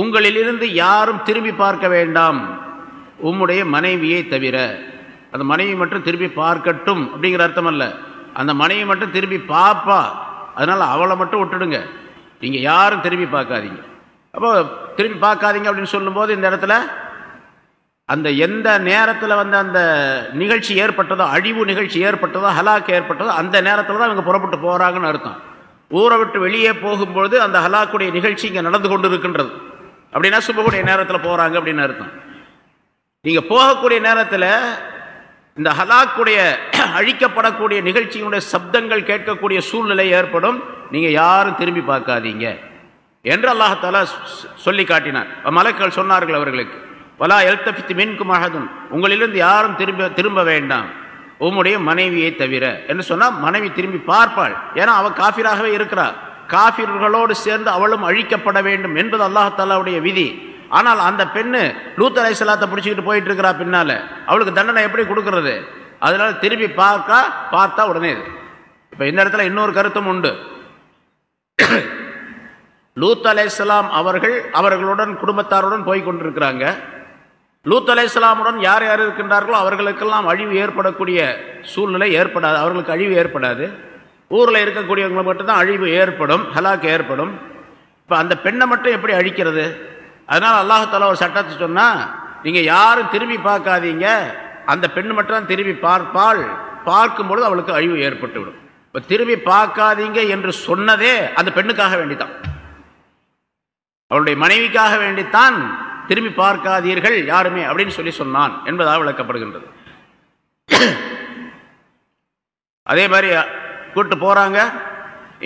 உங்களிலிருந்து யாரும் திரும்பி பார்க்க வேண்டாம். உம்முடைய மனைவியை தவிர. அந்த மனைவி மட்டும் திரும்பி பார்க்கட்டும் அப்படிங்கிற அர்த்தம் அல்ல. அந்த மனைவி மட்டும் திரும்பி பார்ப்பா அதனால் அவளை மட்டும் விட்டுடுங்க. நீங்கள் யாரும் திரும்பி பார்க்காதீங்க. அப்போ திரும்பி பார்க்காதீங்க அப்படின்னு சொல்லும்போது இந்த இடத்துல அந்த எந்த நேரத்தில் வந்து அந்த நிகழ்ச்சி ஏற்பட்டதோ அழிவு நிகழ்ச்சி ஏற்பட்டதோ ஹலாக்கு ஏற்பட்டதோ அந்த நேரத்தில் தான் இவங்க புறப்பட்டு போகிறாங்கன்னு அர்த்தம். ஊரை விட்டு வெளியே போகும்பொழுது அந்த ஹலாக்குடைய நிகழ்ச்சி இங்கே நடந்து கொண்டு இருக்கின்றது அப்படின்னா சுபகுடைய நேரத்தில் போகிறாங்க அப்படின்னு அர்த்தம். நீங்கள் போகக்கூடிய நேரத்தில் இந்த ஹலாக்குடைய அழிக்கப்படக்கூடிய நிகழ்ச்சியினுடைய சப்தங்கள் கேட்கக்கூடிய சூழ்நிலை ஏற்படும். நீங்கள் யாரும் திரும்பி பார்க்காதீங்க. என்று அல்லாஹாலா சொல்லி காட்டினார். மலக்கள் சொன்னார்கள் அவர்களுக்கு வலா எல்தபித்து மின்கு அகதும் உங்களிலிருந்து யாரும் திரும்ப திரும்ப வேண்டாம். உம்முடைய மனைவியை தவிர. என்று சொன்னால் மனைவி திரும்பி பார்ப்பாள். ஏன்னா அவள் காஃபிராகவே இருக்கிறாள் காஃபிர்களோடு சேர்ந்து அவளும் அழிக்கப்பட வேண்டும் என்பது அல்லாஹாலாவுடைய விதி. ஆனால் அந்த பெண்ணு லூத் அலை சலாத்தை பிடிச்சிக்கிட்டு போயிட்டு இருக்கிறா பின்னால. அவளுக்கு தண்டனை எப்படி கொடுக்கறது? அதனால திரும்பி பார்க்கா பார்த்தா உடனே இது. இப்போ இந்த இடத்துல இன்னொரு கருத்தும் உண்டு. லூத் அலைசலாம் அவர்கள் அவர்களுடன் குடும்பத்தாருடன் போய் கொண்டிருக்கிறாங்க. லூத் அலைசலாமுடன் யார் யார் இருக்கின்றார்களோ அவர்களுக்கெல்லாம் அழிவு ஏற்படக்கூடிய சூழ்நிலை ஏற்படாது. அவர்களுக்கு அழிவு ஏற்படாது. ஊரில் இருக்கக்கூடியவங்களுக்கு மட்டும்தான் அழிவு ஏற்படும் ஹலாக்கு ஏற்படும். இப்போ அந்த பெண்ணை மட்டும் எப்படி அழிக்கிறது? அதனால் அல்லாஹால ஒரு சட்டத்தை சொன்னால் நீங்கள் யாரும் திரும்பி பார்க்காதீங்க. அந்த பெண் மட்டும் திரும்பி பார்ப்பாள். பார்க்கும்பொழுது அவளுக்கு அழிவு ஏற்பட்டுவிடும். இப்போ திரும்பி பார்க்காதீங்க என்று சொன்னதே அந்த பெண்ணுக்காக வேண்டித்தான். அவளுடைய மனைவிக்காக வேண்டித்தான் திரும்பி பார்க்காதீர்கள் யாருமே அப்படின்னு சொல்லி சொன்னான் என்பதாக விளக்கப்படுகின்றது. அதே மாதிரி கூப்பிட்டு போகிறாங்க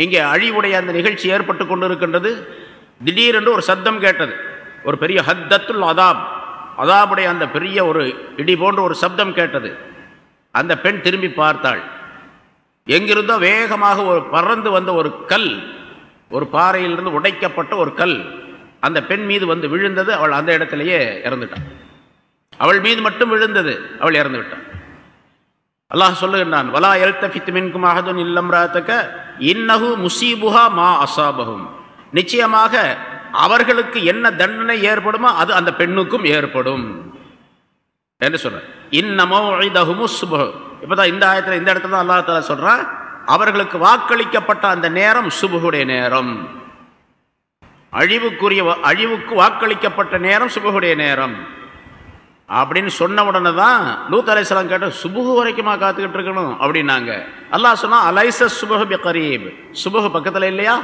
இங்கே அழிவுடைய அந்த நிகழ்ச்சி ஏற்பட்டு கொண்டு இருக்கின்றது திடீரென்று ஒரு சத்தம் கேட்டது. ஒரு பெரிய ஹத்தத்துல் அதாப் அதாபுடைய அந்த பெரிய ஒரு இடி போன்ற ஒரு சப்தம் கேட்டது. அந்த பெண் திரும்பி பார்த்தாள். எங்கிருந்தோ வேகமாக ஒரு பறந்து வந்த ஒரு கல் ஒரு பாறையிலிருந்து உடைக்கப்பட்ட ஒரு கல். அந்த பெண் மீது வந்து விழுந்தது அவள் அந்த இடத்திலேயே இறந்துட்டான் அவள் மீது மட்டும் விழுந்தது அவள் இறந்து விட்டான் அல்லாஹ் சொல்லுகின்றான் வலா எல்தபித் மின்கும் அகதுன் இல்லம் ராத்தக்க இன்னகு முசீபுஹா மா அசாபகும் நிச்சயமாக அவர்களுக்கு என்ன தண்டனை ஏற்படுமோ அது அந்த பெண்ணுக்கும் ஏற்படும். என்று சொல்ற இன்னமோ சுபு இப்பதான் இந்த ஆயத்தில் இந்த இடத்துல தான் அல்லாஹ் சொல்கிறான் சொல்றான் அவர்களுக்கு வாக்களிக்கப்பட்ட அந்த நேரம் சுபுகுடைய நேரம். அழிவுக்குரிய அழிவுக்கு வாக்களிக்கப்பட்ட நேரம் சுபகுடைய நேரம். அப்படின்னு சொன்ன உடனே தான் லூத் அலைசலாம் கேட்ட சுபுகு வரைக்குமா காத்துக்கிட்டு இருக்கணும்? அப்படின்னாங்க. அல்லாஹ் சொன்னால் அலைச சுபகு கரீப் சுபுகு பக்கத்தில் இல்லையா?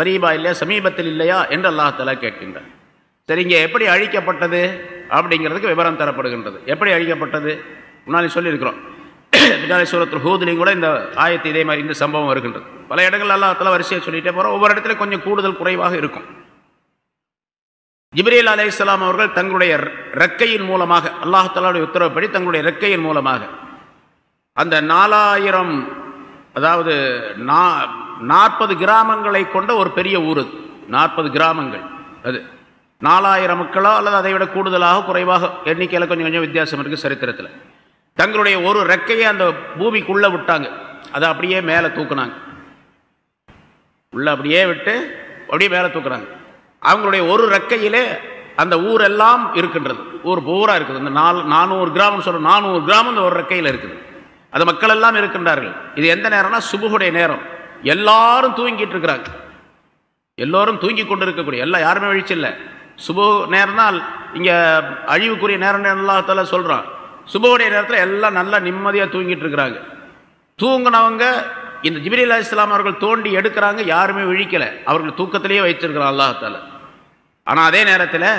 கரீபா இல்லையா? சமீபத்தில் இல்லையா? என்று அல்லாஹ் தலா கேட்கின்றார் சரி இங்கே எப்படி அழிக்கப்பட்டது? அப்படிங்கிறதுக்கு விவரம் தரப்படுகின்றது. எப்படி அழிக்கப்பட்டது? முன்னாடி சொல்லியிருக்கிறோம். பின்னாடி சூரத்தில் ஹூதுலையும் கூட இந்த ஆயத்து இதே மாதிரி இந்த சம்பவம் வருகின்றது. பல இடங்கள் அல்லாஹ் வரிசையை சொல்லிட்டே போகிறோம் ஒவ்வொரு இடத்துல கொஞ்சம் கூடுதல் குறைவாக இருக்கும். ஜிப்ரேல் அலே இஸ்லாம் அவர்கள் தங்களுடைய ரெக்கையின் மூலமாக அல்லாஹாலுடைய உத்தரவுப்படி தங்களுடைய ரெக்கையின் மூலமாக அந்த நாலாயிரம் அதாவது நாற்பது கிராமங்களை கொண்ட ஒரு பெரிய ஊர் நாற்பது கிராமங்கள். அது நாலாயிரம் மக்களோ அல்லது அதை விட கூடுதலாக குறைவாக எண்ணிக்கையில் கொஞ்சம் கொஞ்சம் வித்தியாசம் இருக்குது சரித்திரத்தில். தங்களுடைய ஒரு ரெக்கையை அந்த பூமிக்குள்ளே விட்டாங்க. அதை அப்படியே மேலே தூக்குனாங்க. உள்ள அப்படியே விட்டு அப்படியே மேலே தூக்குறாங்க. அவங்களுடைய ஒரு ரெக்கையிலே அந்த ஊரெல்லாம் இருக்கின்றது. ஊர் பூரா இருக்குது. இந்த நாலு நானூறு கிராமம் சொல்கிற நானூறு கிராமம் இந்த ஒரு ரெக்கையில் இருக்குது. அது மக்கள் எல்லாம் இருக்கின்றார்கள். இது எந்த நேரம்னா சுபுகுடைய நேரம். எல்லாரும் தூங்கிட்டு இருக்கிறாங்க. எல்லோரும் தூங்கி கொண்டு இருக்கக்கூடிய எல்லாம் யாருமே வழிச்சில்லை. சுபு நேரம் தான் இங்கே அழிவுக்குரிய நேரம் எல்லாத்தால சொல்கிறான் சுபுடைய நேரத்தில் எல்லாம் நல்லா நிம்மதியாக தூங்கிட்டு இருக்கிறாங்க. தூங்கினவங்க இந்த ஜிபிரி அல்லா இஸ்லாம் அவர்கள் தோண்டி எடுக்கிறாங்க யாருமே விழிக்கலை. அவர்கள் தூக்கத்திலேயே வைத்திருக்கிறான் அல்லாஹால ஆனால் அதே நேரத்தில்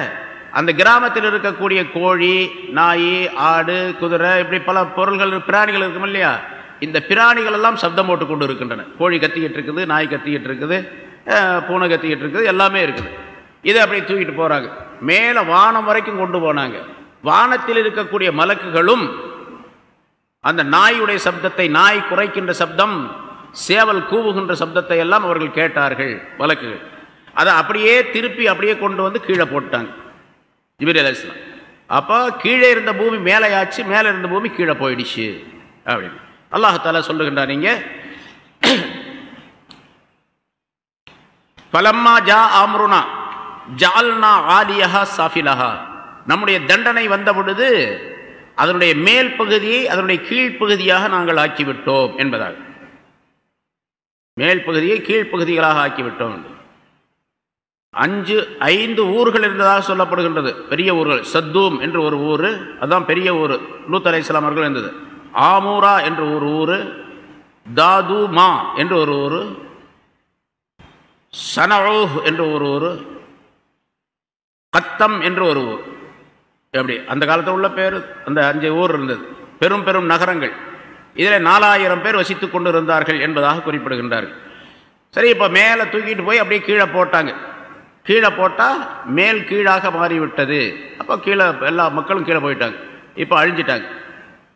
அந்த கிராமத்தில் இருக்கக்கூடிய கோழி நாய் ஆடு குதிரை இப்படி பல பொருள்கள் பிராணிகள் இருக்கும் இல்லையா? இந்த பிராணிகள் எல்லாம் சப்தம் போட்டு கொண்டு இருக்கின்றன. கோழி கத்திக்கிட்டு இருக்குது நாய் கத்திக்கிட்டு இருக்குது பூனை கத்திக்கிட்டு இருக்குது எல்லாமே இருக்குது. இதை அப்படி தூக்கிட்டு போகிறாங்க மேலே வானம் வரைக்கும் கொண்டு போனாங்க. வானத்தில் இருக்கக்கூடிய மலக்குகளும் அந்த நாயுடைய சப்தத்தை நாய் குறைக்கின்ற சப்தம் சேவல் கூவுகின்ற சப்தத்தை எல்லாம் அவர்கள் கேட்டார்கள் வழக்குகள் அதை அப்படியே திருப்பி அப்படியே கொண்டு வந்து கீழே போட்டாங்க. ஜிபிரி அலிஸ்லாம் அப்போ கீழே இருந்த பூமி மேலே ஆச்சு மேலே இருந்த பூமி கீழே போயிடுச்சு. அப்படின்னு. அல்லாஹால சொல்லுகின்றார் நீங்க பலம்மா ஜா ஆம்ருனா ஜால்னா ஆலியஹா சாஃபிலஹா. நம்முடைய தண்டனை வந்த பொழுது அதனுடைய மேல் பகுதியை அதனுடைய கீழ்ப்பகுதியாக நாங்கள் ஆக்கிவிட்டோம் என்பதாக மேல் பகுதியை கீழ்ப்பகுதிகளாக ஆக்கிவிட்டோம் அஞ்சு ஐந்து ஊர்கள் இருந்ததாக சொல்லப்படுகின்றது. பெரிய ஊர்கள் சத்தூம் என்று ஒரு ஊர் அதுதான் பெரிய ஊர். லூத் அலை இருந்தது. ஆமூரா என்று ஒரு ஊர் தாது மா என்று ஒரு ஊர் சனஓஹ் என்று ஒரு ஊர் கத்தம் என்று ஒரு ஊர். எப்படி? அந்த காலத்தில் உள்ள பேர் அந்த அஞ்சு ஊர் இருந்தது. பெரும் பெரும் நகரங்கள். இதில் நாலாயிரம் பேர் வசித்து கொண்டு இருந்தார்கள் என்பதாக குறிப்பிடுகின்றார்கள். சரி இப்போ மேலே தூக்கிட்டு போய் அப்படியே கீழே போட்டாங்க. கீழே போட்டால் மேல் கீழாக மாறிவிட்டது. அப்போ கீழே எல்லா மக்களும் கீழே போயிட்டாங்க. இப்போ அழிஞ்சிட்டாங்க.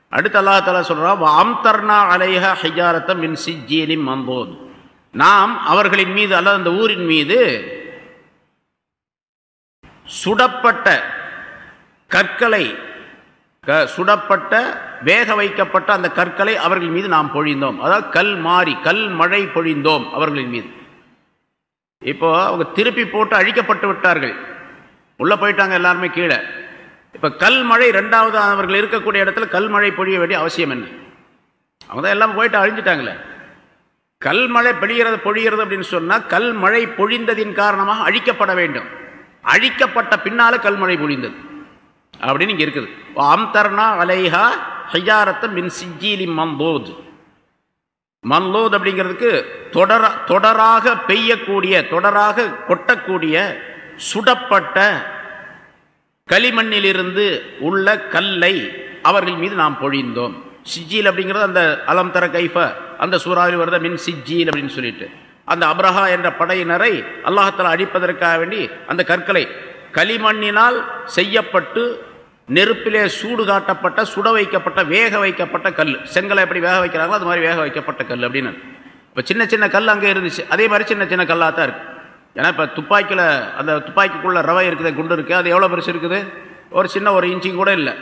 அடுத்து அல்லாஹால சொல்கிறான் அம்தர்னா அலைஹ ஹைஜாரத்தம் மின் சிஜ்ஜீனி மம்போது. நாம் அவர்களின் மீது அல்லது அந்த ஊரின் மீது சுடப்பட்ட கற்களை சுடப்பட்ட வேக வைக்கப்பட்ட அந்த கற்களை அவர்கள் மீது நாம் பொழிந்தோம். அதாவது கல் மாறி கல் மழை பொழிந்தோம் அவர்களின் மீது. இப்போ அவங்க திருப்பி போட்டு அழிக்கப்பட்டு விட்டார்கள். உள்ள போயிட்டாங்க எல்லாருமே கீழே. இப்போ கல் மழை ரெண்டாவது அவர்கள் இருக்கக்கூடிய இடத்துல கல் மழை பொழிய வேண்டிய அவசியம் என்ன? அவங்க தான் எல்லாம் போயிட்டு அழிஞ்சிட்டாங்களே. கல் மழை பொழிகிறது பொழிகிறது அப்படின்னு சொன்னால் கல் மழை பொழிந்ததின் காரணமாக அழிக்கப்பட வேண்டும். அழிக்கப்பட்ட பின்னால கல்மழை பொழிந்தது. அப்படின்னு இங்கே இருக்குது. அம்தர்னா அலைஹா ஹையாரத்த மின் சிஜீலி மந்தோத் மன்லோத் அப்படிங்கிறதுக்கு தொடர தொடராக பெய்யக்கூடிய தொடராக கொட்டக்கூடிய சுடப்பட்ட களிமண்ணிலிருந்து உள்ள கல்லை அவர்கள் மீது நாம் பொழிந்தோம். சிஜீல் அப்படிங்கிறது அந்த அலம் தர கைஃப அந்த சூறாவில் வருத மின் சிஜீல் அப்படின்னு சொல்லிட்டு. அந்த அப்ரஹா என்ற படையினரை அல்லாஹத்தால் அழிப்பதற்காக வேண்டி அந்த கற்களை களிமண்ணினால் செய்யப்பட்டு நெருப்பிலே சூடு காட்டப்பட்ட சுட வைக்கப்பட்ட வேக வைக்கப்பட்ட கல் செங்கலை எப்படி வேக வைக்கிறாங்களோ அது மாதிரி வேக வைக்கப்பட்ட கல் அப்படின்னு இப்போ சின்ன சின்ன கல் அங்கே இருந்துச்சு. அதே மாதிரி சின்ன சின்ன கல்லாக தான் இருக்குது ஏன்னா இப்போ துப்பாக்கியில் அந்த துப்பாக்கிக்குள்ளே ரவை இருக்குது குண்டு இருக்குது அது எவ்வளோ பெருசு இருக்குது? ஒரு சின்ன ஒரு இன்ச்சிங் கூட இல்லை.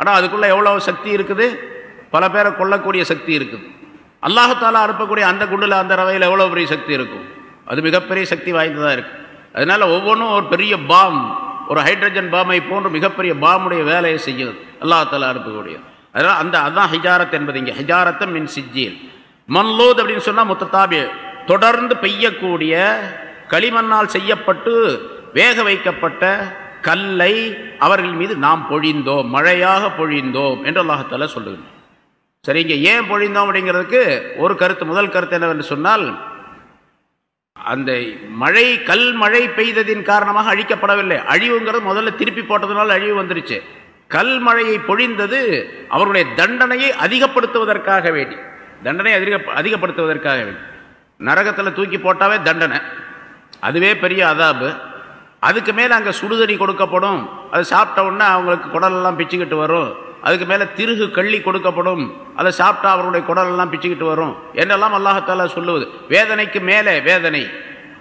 ஆனால் அதுக்குள்ளே எவ்வளோ சக்தி இருக்குது? பல பேரை கொல்லக்கூடிய சக்தி இருக்குது. அல்லாஹத்தாலா அனுப்பக்கூடிய அந்த குண்டில் அந்த ரவையில் எவ்வளோ பெரிய சக்தி இருக்கும்? அது மிகப்பெரிய சக்தி வாய்ந்ததாக இருக்குது அதனால் ஒவ்வொன்றும் ஒரு பெரிய பாம். ஒரு ஹைட்ரஜன் பாமை போன்று மிகப்பெரிய பாமுடைய வேலையை செய்யுது. அல்லா தலா அனுப்பக்கூடிய அதனால் அந்த அதுதான் ஹிஜாரத் என்பது இங்கே. ஹிஜாரத்தம் மின் சிஜியில் மன்லோத் அப்படின்னு சொன்னால் முத்தத்தாபி தொடர்ந்து பெய்யக்கூடிய களிமண்ணால் செய்யப்பட்டு வேக வைக்கப்பட்ட கல்லை அவர்கள் மீது நாம் பொழிந்தோம். மழையாக பொழிந்தோம் என்று அல்லாஹால சொல்லுகிறோம் சரி இங்கே ஏன் பொழிந்தோம் அப்படிங்கிறதுக்கு ஒரு கருத்து. முதல் கருத்து என்னவென்று சொன்னால் அந்த மழை கல் மழை பெய்ததின் காரணமாக அழிக்கப்படவில்லை. அழிவுங்கிறது முதல்ல திருப்பி போட்டதுனால அழிவு வந்துருச்சு. கல் மழையை பொழிந்தது அவருடைய தண்டனையை அதிகப்படுத்துவதற்காக வேண்டி. தண்டனை அதிக அதிகப்படுத்துவதற்காக வேண்டி. நரகத்தில் தூக்கி போட்டாவே தண்டனை. அதுவே பெரிய அதாபு. அதுக்கு மேலே அங்கே சுடுதணி கொடுக்கப்படும். அது சாப்பிட்ட உடனே அவங்களுக்கு குடலெல்லாம் பிச்சுக்கிட்டு வரும். அதுக்கு மேலே திருகு கள்ளி கொடுக்கப்படும். அதை சாப்பிட்டா அவருடைய குடலெல்லாம் பிச்சுக்கிட்டு வரும். என்றெல்லாம் அல்லாஹத்தாலா சொல்லுவது? வேதனைக்கு மேலே வேதனை.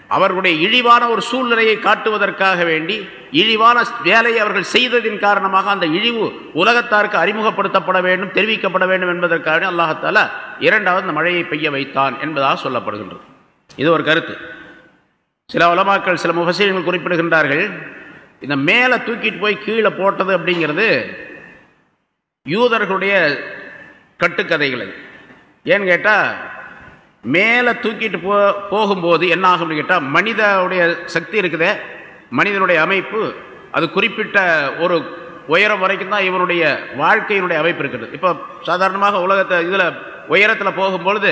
அவர்களுடைய இழிவான ஒரு சூழ்நிலையை காட்டுவதற்காக வேண்டி இழிவான வேலையை அவர்கள் செய்ததின் காரணமாக அந்த இழிவு உலகத்தாருக்கு அறிமுகப்படுத்தப்பட வேண்டும் தெரிவிக்கப்பட வேண்டும் என்பதற்காக அல்லாஹத்தால இரண்டாவது அந்த மழையை பெய்ய வைத்தான் என்பதாக சொல்லப்படுகின்றது. இது ஒரு கருத்து. சில உலமாக்கள் சில முகசீர்கள் குறிப்பிடுகின்றார்கள் இந்த மேலே தூக்கிட்டு போய் கீழே போட்டது அப்படிங்கிறது யூதர்களுடைய கட்டுக்கதைகள். அது ஏன்னு கேட்டால் மேலே தூக்கிட்டு போ போகும்போது என்ன ஆகும்னு கேட்டால் மனிதனுடைய சக்தி இருக்குதே மனிதனுடைய அமைப்பு அது குறிப்பிட்ட ஒரு உயரம் வரைக்கும் தான் இவனுடைய வாழ்க்கையினுடைய அமைப்பு இருக்குது. இப்போ சாதாரணமாக உலகத்தை இதில் உயரத்தில் போகும்பொழுது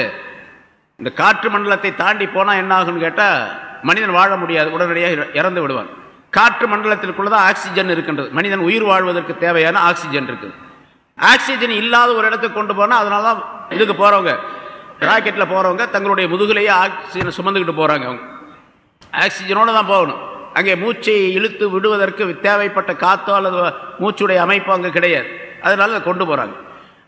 இந்த காற்று மண்டலத்தை தாண்டி போனால் என்ன ஆகும்னு கேட்டால் மனிதன் வாழ முடியாது உடனடியாக இறந்து விடுவான். காற்று மண்டலத்திற்குள்ள தான் ஆக்சிஜன் இருக்கின்றது. மனிதன் உயிர் வாழ்வதற்கு தேவையான ஆக்சிஜன் இருக்குது. ஆக்சிஜன் இல்லாத ஒரு இடத்துக்கு கொண்டு போனால் அதனால தான் இதுக்கு போகிறவங்க ராக்கெட்டில் போகிறவங்க தங்களுடைய முதுகுலையே ஆக்சிஜனை சுமந்துக்கிட்டு போகிறாங்க அவங்க. ஆக்சிஜனோடு தான் போகணும். அங்கே மூச்சை இழுத்து விடுவதற்கு தேவைப்பட்ட காற்றோ அல்லது மூச்சுடைய அமைப்போ அங்கே கிடையாது. அதனால அதை கொண்டு போகிறாங்க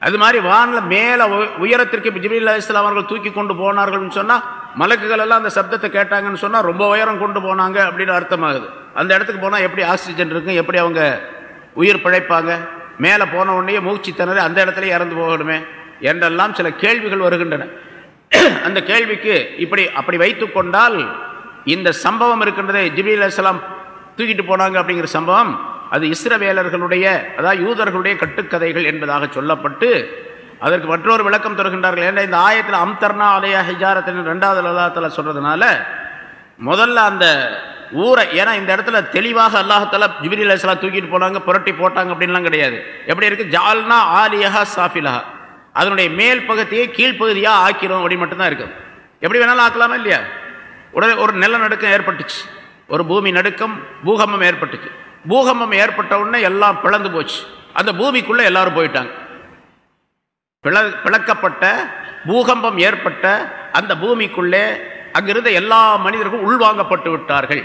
அது மாதிரி வானில் மேலே உயரத்திற்கு ஜிபில் அலிஸ்லாம் அவர்கள் தூக்கி கொண்டு போனார்கள்னு சொன்னால் மலக்குகள் எல்லாம் அந்த சப்தத்தை கேட்டாங்கன்னு சொன்னால் ரொம்ப உயரம் கொண்டு போனாங்க அப்படின்னு அர்த்தமாகுது. அந்த இடத்துக்கு போனால் எப்படி ஆக்சிஜன் இருக்கும் எப்படி அவங்க உயிர் பிழைப்பாங்க? மேலே போன உடனே மூச்சு திணறி அந்த இடத்துல இறந்து போகணுமே என்றெல்லாம் சில கேள்விகள் வருகின்றன. அந்த கேள்விக்கு இப்படி அப்படி வைத்து கொண்டால் இந்த சம்பவம் இருக்கின்றதே ஜிபில் அலிஸ்லாம் தூக்கிட்டு போனாங்க அப்படிங்கிற சம்பவம் அது இஸ்ரவேலர்களுடைய அதாவது யூதர்களுடைய கட்டுக்கதைகள் என்பதாக சொல்லப்பட்டு அதற்கு மற்றொரு விளக்கம் தருகின்றார்கள். ஏன்னா இந்த ஆயத்தில் அம்தர்னா அலையா ஹிஜாரத்தின் ரெண்டாவது லதாத்தில் சொல்கிறதுனால முதல்ல அந்த ஊரை ஏன்னா இந்த இடத்துல தெளிவாக அல்லாஹால ஜிபிரி அலிஸ்லாம் தூக்கிட்டு போனாங்க புரட்டி போட்டாங்க அப்படின்லாம் கிடையாது. எப்படி இருக்கு? ஜால்னா ஆலியஹா சாஃபிலஹா. அதனுடைய மேல் பகுதியை கீழ்ப்பகுதியாக ஆக்கிறோம் அப்படின்னு மட்டும்தான் இருக்குது எப்படி வேணாலும் ஆக்கலாமா இல்லையா? உடனே ஒரு நிலநடுக்கம் ஏற்பட்டுச்சு. ஒரு பூமி நடுக்கம் பூகம்பம் ஏற்பட்டுச்சு. பூகம்பம் ஏற்பட்ட உடனே எல்லாம் பிளந்து போச்சு. அந்த பூமிக்குள்ளே எல்லாரும் போயிட்டாங்க. பிள பிளக்கப்பட்ட பூகம்பம் ஏற்பட்ட அந்த பூமிக்குள்ளே அங்கிருந்த எல்லா மனிதர்களும் உள்வாங்கப்பட்டு விட்டார்கள்.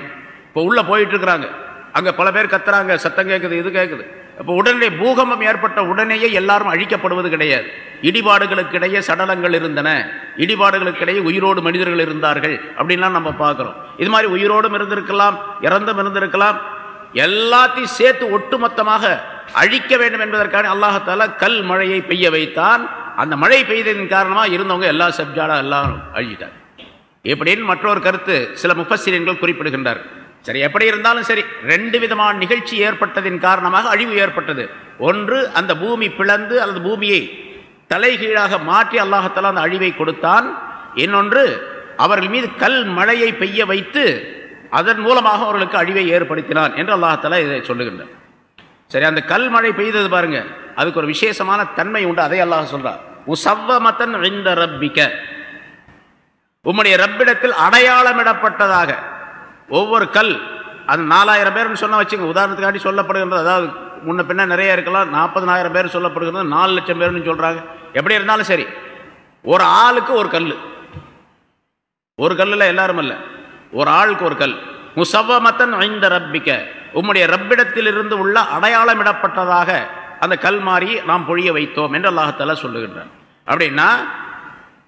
இப்போ உள்ளே போயிட்டு இருக்கிறாங்க. அங்கே பல பேர் கத்துறாங்க சத்தம் கேட்குது இது கேட்குது இப்போ உடனே பூகம்பம் ஏற்பட்ட உடனேயே எல்லாரும் அழிக்கப்படுவது கிடையாது. இடிபாடுகளுக்கு இடையே சடலங்கள் இருந்தன. இடிபாடுகளுக்கிடையே உயிரோடு மனிதர்கள் இருந்தார்கள் அப்படின்லாம் நம்ம பார்க்குறோம். இது மாதிரி உயிரோடும் இருந்திருக்கலாம் இறந்தும் இருந்திருக்கலாம். எல்லாத்தையும் சேர்த்து ஒட்டுமொத்தமாக அழிக்க வேண்டும் என்பதற்கான அல்லாஹால கல் மழையை பெய்ய வைத்தான். அந்த மழை பெய்ததின் காரணமாக இருந்தவங்க எல்லா சப்ஜாடா எல்லாரும் அழிட்டாங்க இப்படின்னு மற்றொரு கருத்து சில முப்பசிரியர்கள் குறிப்பிடுகின்றார். சரி எப்படி இருந்தாலும் சரி ரெண்டு விதமான நிகழ்ச்சி ஏற்பட்டதின் காரணமாக அழிவு ஏற்பட்டது. ஒன்று அந்த பூமி பிளந்து அல்லது பூமியை தலைகீழாக மாற்றி அல்லாஹத்தால் அந்த அழிவை கொடுத்தான். இன்னொன்று அவர்கள் மீது கல் மழையை பெய்ய வைத்து அதன் மூலமாக அவர்களுக்கு அழிவை ஏற்படுத்தினான் என்று அல்லாஹத்தால இதை சொல்லுகின்றார். சரி அந்த கல் மழை பெய்தது பாருங்க அதுக்கு ஒரு விசேஷமான தன்மை உண்டு அதை அல்லாஹ் சொல்றார். உசவ்வமத்தன் ரப்பிக்க. உம்முடைய ரப்பிடத்தில் அடையாளமிடப்பட்டதாக. ஒவ்வொரு கல் அது நாலாயிரம் பேர்னு சொன்ன வச்சுங்க உதாரணத்துக்காண்டி சொல்லப்படுகின்றது அதாவது முன்ன பின்ன நிறைய இருக்கலாம் நாற்பதனாயிரம் பேர் சொல்லப்படுகிறது நாலு லட்சம் பேர்னு சொல்கிறாங்க எப்படி இருந்தாலும் சரி ஒரு ஆளுக்கு ஒரு கல் ஒரு கல்லில் எல்லாரும் இல்லை ஒரு ஆளுக்கு ஒரு கல். முசவமத்தன் ஐந்த ரப்பிக்க உம்முடைய ரப்பிடத்திலிருந்து உள்ள அடையாளமிடப்பட்டதாக அந்த கல் மாறி நாம் பொழிய வைத்தோம் என்று அல்லாஹத்தால சொல்லுகின்றான். அப்படின்னா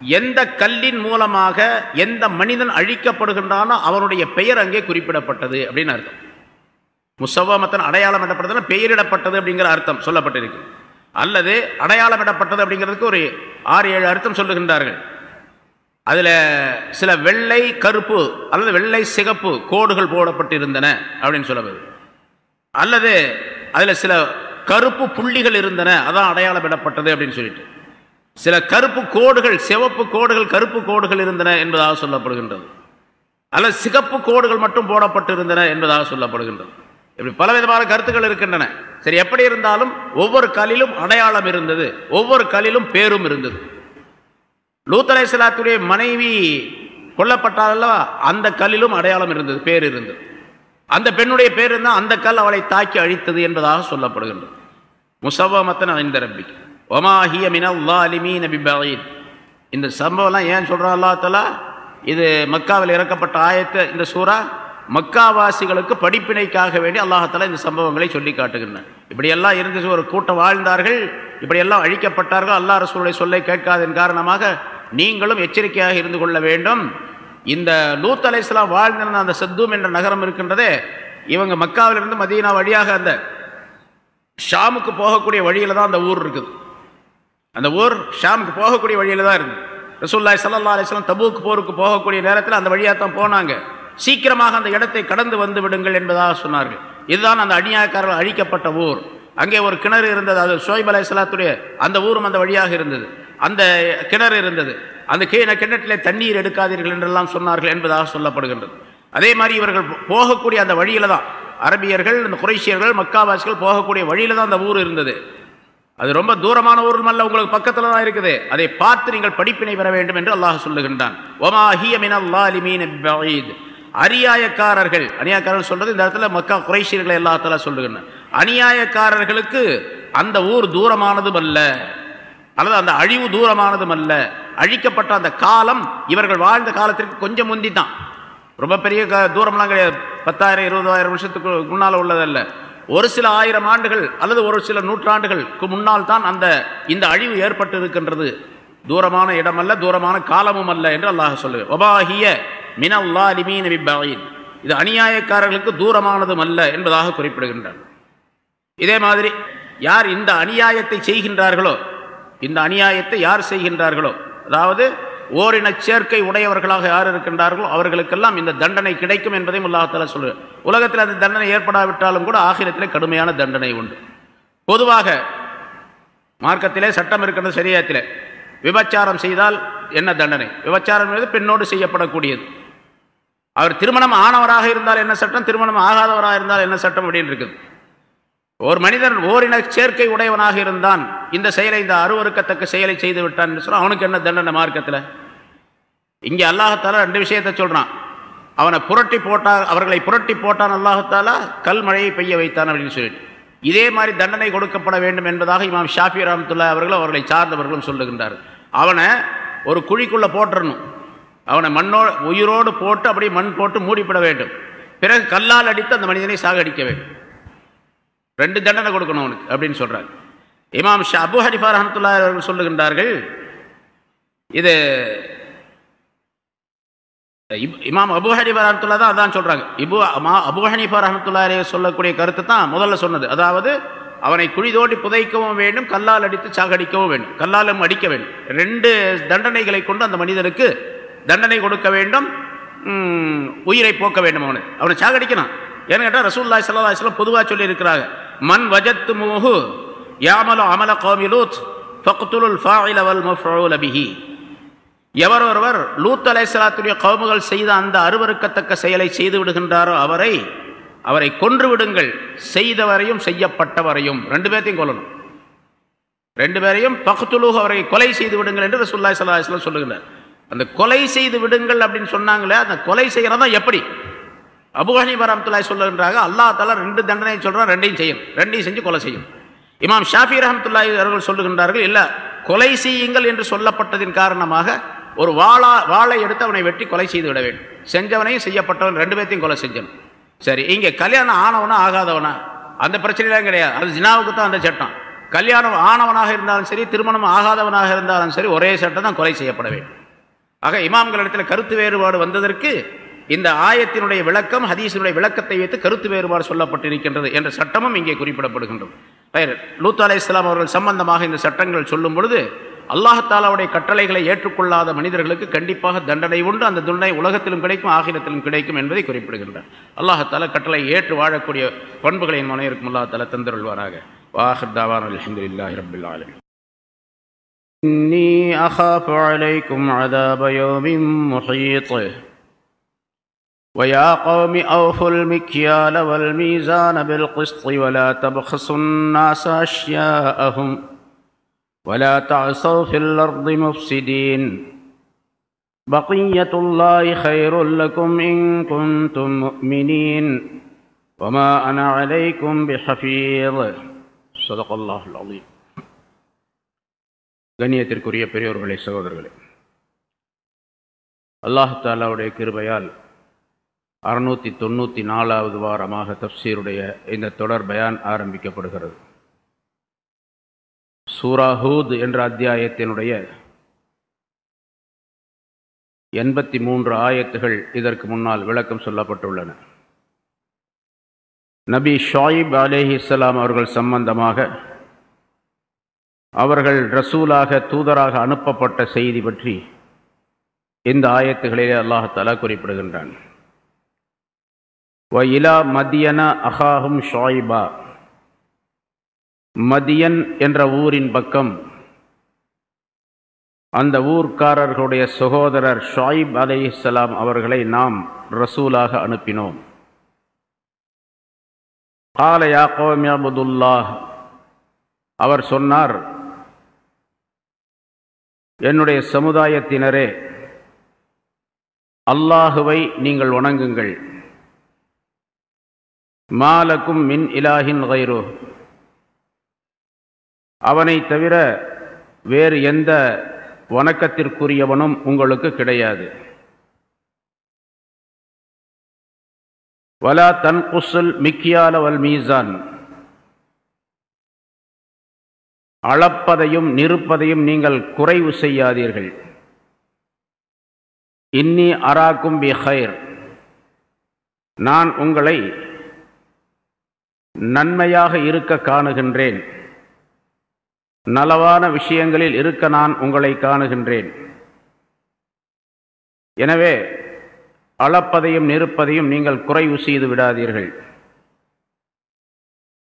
எந்த கல்லின் மூலமாக எந்த மனிதன் அழிக்கப்படுகின்றானோ அவனுடைய பெயர் அங்கே குறிப்பிடப்பட்டது அப்படின்னு அர்த்தம். முசவமத்தன் அடையாளம் இடப்பட்டதுன்னா பெயரிடப்பட்டது அப்படிங்கிற அர்த்தம் சொல்லப்பட்டிருக்கு. அல்லது அடையாளமிடப்பட்டது அப்படிங்கிறதுக்கு ஒரு ஆறு ஏழு அர்த்தம் சொல்லுகின்றார்கள். அதில் சில வெள்ளை கருப்பு அல்லது வெள்ளை சிகப்பு கோடுகள் போடப்பட்டிருந்தன அப்படின்னு சொல்லுவது அல்லது அதில் சில கருப்பு புள்ளிகள் இருந்தன அதான் அடையாளமிடப்பட்டது அப்படின்னு சொல்லிட்டு. சில கருப்பு கோடுகள் சிவப்பு கோடுகள் கருப்பு கோடுகள் இருந்தன என்பதாக சொல்லப்படுகின்றது. அல்ல சிகப்பு கோடுகள் மட்டும் போடப்பட்டு இருந்தன என்பதாக சொல்லப்படுகின்றது. இப்படி பலவிதமான கருத்துக்கள் இருக்கின்றன. சரி எப்படி இருந்தாலும் ஒவ்வொரு கல்லிலும் அடையாளம் இருந்தது. ஒவ்வொரு கல்லிலும் பேரும் இருந்தது. லூத்தலை சிலாத்துடைய மனைவி கொல்லப்பட்டாலல்லவா அந்த கல்லிலும் அடையாளம் இருந்தது பேர் இருந்தது. அந்த பெண்ணுடைய பேர் இருந்தால் அந்த கல் அவளை தாக்கி அழித்தது என்பதாக சொல்லப்படுகின்றது. முசவமத்தன் இந்த ரப்பி ஒமாஹிய மினல்லாலிமீன் பிபாயின் இந்த சம்பவம்லாம் ஏன் சொல்கிறா அல்லா தலா இது மக்காவில் இறக்கப்பட்ட ஆயத்தை இந்த சூறா மக்காவாசிகளுக்கு படிப்பினைக்காக வேண்டி அல்லாஹால இந்த சம்பவங்களை சொல்லி காட்டுகின்றன. இப்படியெல்லாம் இருந்து ஒரு கூட்டம் வாழ்ந்தார்கள் இப்படியெல்லாம் அழிக்கப்பட்டார்கள் அல்லாஹ் ரசூலை சொல்லை கேட்காதன் காரணமாக நீங்களும் எச்சரிக்கையாக இருந்து கொள்ள வேண்டும். இந்த லூத் அலைஸ்லாம் வாழ்ந்திருந்த அந்த சத்தூம் என்ற நகரம் இருக்கின்றதே இவங்க மக்காவிலிருந்து மதீனா வழியாக அந்த ஷாமுக்கு போகக்கூடிய வழியில் தான் அந்த ஊர் இருக்குது. அந்த ஊர் ஷாமுக்கு போகக்கூடிய வழியில் தான் இருக்குது ரசூல்லாய் சல்லா அலிஸ்லாம் தபூக்கு போருக்கு போகக்கூடிய நேரத்தில் அந்த வழியாக தான் போனாங்க. சீக்கிரமாக அந்த இடத்தை கடந்து வந்து விடுங்கள் என்பதாக சொன்னார்கள். இதுதான் அந்த அநியாயக்காரர்கள் அழிக்கப்பட்ட ஊர். அங்கே ஒரு கிணறு இருந்தது. அது சோய்ப் அலையாத்துடைய அந்த ஊரும் அந்த வழியாக இருந்தது. அந்த கிணறு இருந்தது. அந்த கீழ கிணற்றிலே தண்ணீர் எடுக்காதீர்கள் என்றெல்லாம் சொன்னார்கள் என்பதாக சொல்லப்படுகின்றது. அதே மாதிரி இவர்கள் போகக்கூடிய அந்த வழியில் தான் அரபியர்கள் இந்த குறைசியர்கள் மக்காவாசிகள் போகக்கூடிய வழியில் தான் அந்த ஊர் இருந்தது. அது ரொம்ப தூரமான ஊரும் அல்ல உங்களுக்கு பக்கத்தில் தான் இருக்குது. அதை பார்த்து நீங்கள் படிப்பினை பெற வேண்டும் என்று அல்லாஹ் சொல்லுகின்றான். அநியாயக்காரர்கள் அநியாயக்காரர்கள் சொல்றது இந்த இடத்துல மக்கா குறைசியர்களை எல்லாத்தால சொல்லுகின்றன. அநியாயக்காரர்களுக்கு அந்த ஊர் தூரமானதும் அல்ல அல்லது அந்த அழிவு தூரமானதும் அல்ல. அழிக்கப்பட்ட அந்த காலம் இவர்கள் வாழ்ந்த காலத்திற்கு கொஞ்சம் முந்தி தான் ரொம்ப பெரிய தூரம்லாம் கிடையாது. பத்தாயிரம் இருபதாயிரம் வருஷத்துக்கு முன்னால் உள்ளதல்ல. ஒரு சில ஆயிரம் ஆண்டுகள் அல்லது ஒரு சில நூற்றாண்டுகளுக்கு முன்னால் தான் அந்த இந்த அழிவு ஏற்பட்டு இருக்கின்றது தூரமான இடம் அல்ல தூரமான காலமும் அல்ல என்று அல்லாஹ் சொல்லு ஒபாஹிய மினல்லாலிமீன் இது அநியாயக்காரர்களுக்கு தூரமானதும் அல்ல என்பதாக குறிப்பிடுகின்றார். இதே மாதிரி யார் இந்த அநியாயத்தை செய்கின்றார்களோ இந்த அநியாயத்தை யார் செய்கின்றார்களோ அதாவது ஓரின சேர்க்கை உடையவர்களாக யார் இருக்கின்றார்களோ அவர்களுக்கெல்லாம் இந்த தண்டனை கிடைக்கும் என்பதையும் அல்லாஹால சொல்லுவேன் உலகத்தில் அந்த தண்டனை ஏற்படாவிட்டாலும் கூட ஆகிரத்திலே கடுமையான தண்டனை உண்டு. பொதுவாக மார்க்கத்திலே சட்டம் இருக்கின்ற சரியத்தில் விபச்சாரம் செய்தால் என்ன தண்டனை? விபச்சாரம் என்பது பெண்ணோடு செய்யப்படக்கூடியது. அவர் திருமணம் ஆனவராக இருந்தால் என்ன சட்டம்? திருமணம் ஆகாதவராக இருந்தால் என்ன சட்டம் அப்படின்னு இருக்குது. ஒரு மனிதன் ஓரின சேர்க்கை உடையவனாக இருந்தான். இந்த செயலை இந்த அருவறுக்கத்தக்க செயலை செய்து விட்டான் சொல்ல அவனுக்கு என்ன தண்டனை மார்க்கத்தில்? இங்கே அல்லாஹத்தால ரெண்டு விஷயத்தை சொல்றான். அவனை புரட்டி போட்டா அவர்களை புரட்டி போட்டான் அல்லாஹத்தாலா கல் மழையை பெய்ய வைத்தான் அப்படின்னு சொல்லிட்டு. இதே மாதிரி தண்டனை கொடுக்கப்பட வேண்டும் என்பதாக இமாம் ஷாஃபி ரஹமத்துல்லா அவர்களும் அவர்களை சார்ந்தவர்களும் சொல்லுகின்றார் அவனை ஒரு குழிக்குள்ளே போட்டுறணும். அவனை மண்ணோ உயிரோடு போட்டு அப்படியே மண் போட்டு மூடிப்பட வேண்டும். பிறகு கல்லால் அடித்து அந்த மனிதனை சாகடிக்க வேண்டும். ரெண்டு தண்டனை கொடுக்கணும் அவனுக்கு அப்படின்னு சொல்கிறாங்க இமாம் ஷா அபு ஹரிஃபா ரஹமத்துல்லா அவர்கள் சொல்லுகின்றார்கள் இது இமாம் அபு ஹனிஃபா ரஹமத்துல்லா தான் அதான் சொல்கிறாங்க இபு அபு ஹனிஃபா ரஹமத்துல்லாரே சொல்லக்கூடிய கருத்து தான் முதல்ல சொன்னது. அதாவது அவனை குழி தோண்டி புதைக்கவும் வேண்டும் கல்லால் அடித்து சாகடிக்கவும் வேண்டும் கல்லாலும் அடிக்க வேண்டும். ரெண்டு தண்டனைகளை கொண்டு அந்த மனிதனுக்கு தண்டனை கொடுக்க வேண்டும் உயிரை போக்க வேண்டும் அவனை அவனை சாகடிக்கணும் ஏன்னு கேட்டால் ரசூல்லாய் சல்லா இஸ்லாம் பொதுவாக சொல்லியிருக்கிறாங்க. மண் வஜத்து மோஹு யாமல அமல கோமிலூத் ஃபக்துலுல் ஃபாயில வல் மஃபூல் எவர் ஒருவர் லூத் அலைசலாத்துடைய கவுமுகள் செய்த அந்த அருவருக்கத்தக்க செயலை செய்து விடுகின்றாரோ அவரை அவரை கொன்று விடுங்கள். செய்தவரையும் செய்யப்பட்டவரையும். ரெண்டு பேர்த்தையும் கொல்லணும். ரெண்டு பேரையும் பகுத்துலு அவரை கொலை செய்து விடுங்கள் என்று ரசூல்லாய் சல்லா சொல்லுகிறார் அந்த கொலை செய்து விடுங்கள் அப்படின்னு சொன்னாங்களே அந்த கொலை செய்கிறதா எப்படி? அபுஹனி வரமத்துல்லாய் சொல்லுகின்றாங்க அல்லா தலா ரெண்டு தண்டனையும் சொல்கிறான் ரெண்டையும் செய்யும். ரெண்டையும் செஞ்சு கொலை செய்யும். இமாம் ஷாஃபி ரஹமத்துல்லாய் அவர்கள் சொல்லுகின்றார்கள் இல்லை கொலை செய்யுங்கள் என்று சொல்லப்பட்டதின் காரணமாக ஒரு வாழா வாழை எடுத்து அவனை வெட்டி கொலை செய்து விட வேண்டும். செஞ்சவனையும் செய்யப்பட்டவன் ரெண்டு பேர்த்தையும் கொலை செஞ்சணும் சரி இங்கே கல்யாணம் ஆனவனா ஆகாதவனா? அந்த பிரச்சனைலாம் கிடையாது. அது ஜினாவுக்கு தான் அந்த சட்டம். கல்யாணம் ஆனவனாக இருந்தாலும் சரி திருமணம் ஆகாதவனாக இருந்தாலும் சரி ஒரே சட்டம் தான் கொலை செய்யப்பட வேண்டும். ஆக இமாம்களிடத்தில் கருத்து வேறுபாடு வந்ததற்கு இந்த ஆயத்தினுடைய விளக்கம் ஹதீஸினுடைய விளக்கத்தை வைத்து கருத்து வேறுபாடு சொல்லப்பட்டிருக்கின்றது என்ற சட்டமும் இங்கே குறிப்பிடப்படுகின்றது லூத் அலை இஸ்லாம் அவர்கள் சம்பந்தமாக இந்த சட்டங்கள் சொல்லும் பொழுது அல்லாஹாலாவுடைய கட்டளைகளை ஏற்றுக்கொள்ளாத மனிதர்களுக்கு கண்டிப்பாக தண்டனை உண்டு அந்த தண்டனை உலகத்திலும் கிடைக்கும் ஆகிரத்திலும் கிடைக்கும் என்பதை குறிப்பிடுகின்றார் அல்லாஹால கட்டளை ஏற்று வாழக்கூடிய பண்புகளை என் மனைவிற்கும் அல்லாஹால தந்தருள்வாராக வாஹர் தாவான் அலமதுல்லாஹி ரபில் ஆலமீன் إني أخاف عليكم عذاب يوم محيط ويا قوم أوفوا المكيال والميزان بالقسط ولا تبخسوا الناس أشياءهم ولا تعصوا في الأرض مفسدين بقية الله خير لكم إن كنتم مؤمنين وما أنا عليكم بحفيظ صدق الله العظيم கண்ணியத்திற்குரிய பெரியோர்களே சகோதரர்களே அல்லாஹ் தாலாவுடைய கிருபையால் அறுநூற்றி தொண்ணூற்றி நாலாவது வாரமாக தப்சீருடைய இந்த தொடர் பயான் ஆரம்பிக்கப்படுகிறது. சூராஹூத் என்ற அத்தியாயத்தினுடைய எண்பத்தி மூன்று ஆயத்துகள் இதற்கு முன்னால் விளக்கம் சொல்லப்பட்டுள்ளன. நபி ஷாயிப் அலேஹி இஸ்லாம் அவர்கள் சம்பந்தமாக அவர்கள் ரசூலாக தூதராக அனுப்பப்பட்ட செய்தி பற்றி இந்த ஆயத்துகளிலே அல்லாஹாலா குறிப்பிடுகின்றான். வ இலா மதியன அஹாஹும் ஷாயிபா. மதியன் என்ற ஊரின் பக்கம். அந்த ஊர்க்காரர்களுடைய சகோதரர் ஷாயிப் அலை இஸ்லாம் அவர்களை நாம் ரசூலாக அனுப்பினோம். கால யாக்கோம் அவர் சொன்னார் என்னுடைய சமுதாயத்தினரே அல்லாஹுவை நீங்கள் வணங்குங்கள். மாலக்கும் மின் இலாஹின் கைரோ. அவனை தவிர வேறு எந்த வணக்கத்திற்குரியவனும் உங்களுக்கு கிடையாது. வலா தன் குசுல் மிக்கியால வல் மீசான். அளப்பதையும் நிறுப்பதையும் நீங்கள் குறைவு செய்யாதீர்கள். இன்னி அராக்கும் பி ஹைர் நான் உங்களை நன்மையாக இருக்க காணுகின்றேன். நலவான விஷயங்களில் இருக்க நான் உங்களை காணுகின்றேன். எனவே அளப்பதையும் நிறுப்பதையும் நீங்கள் குறைவு செய்து விடாதீர்கள்.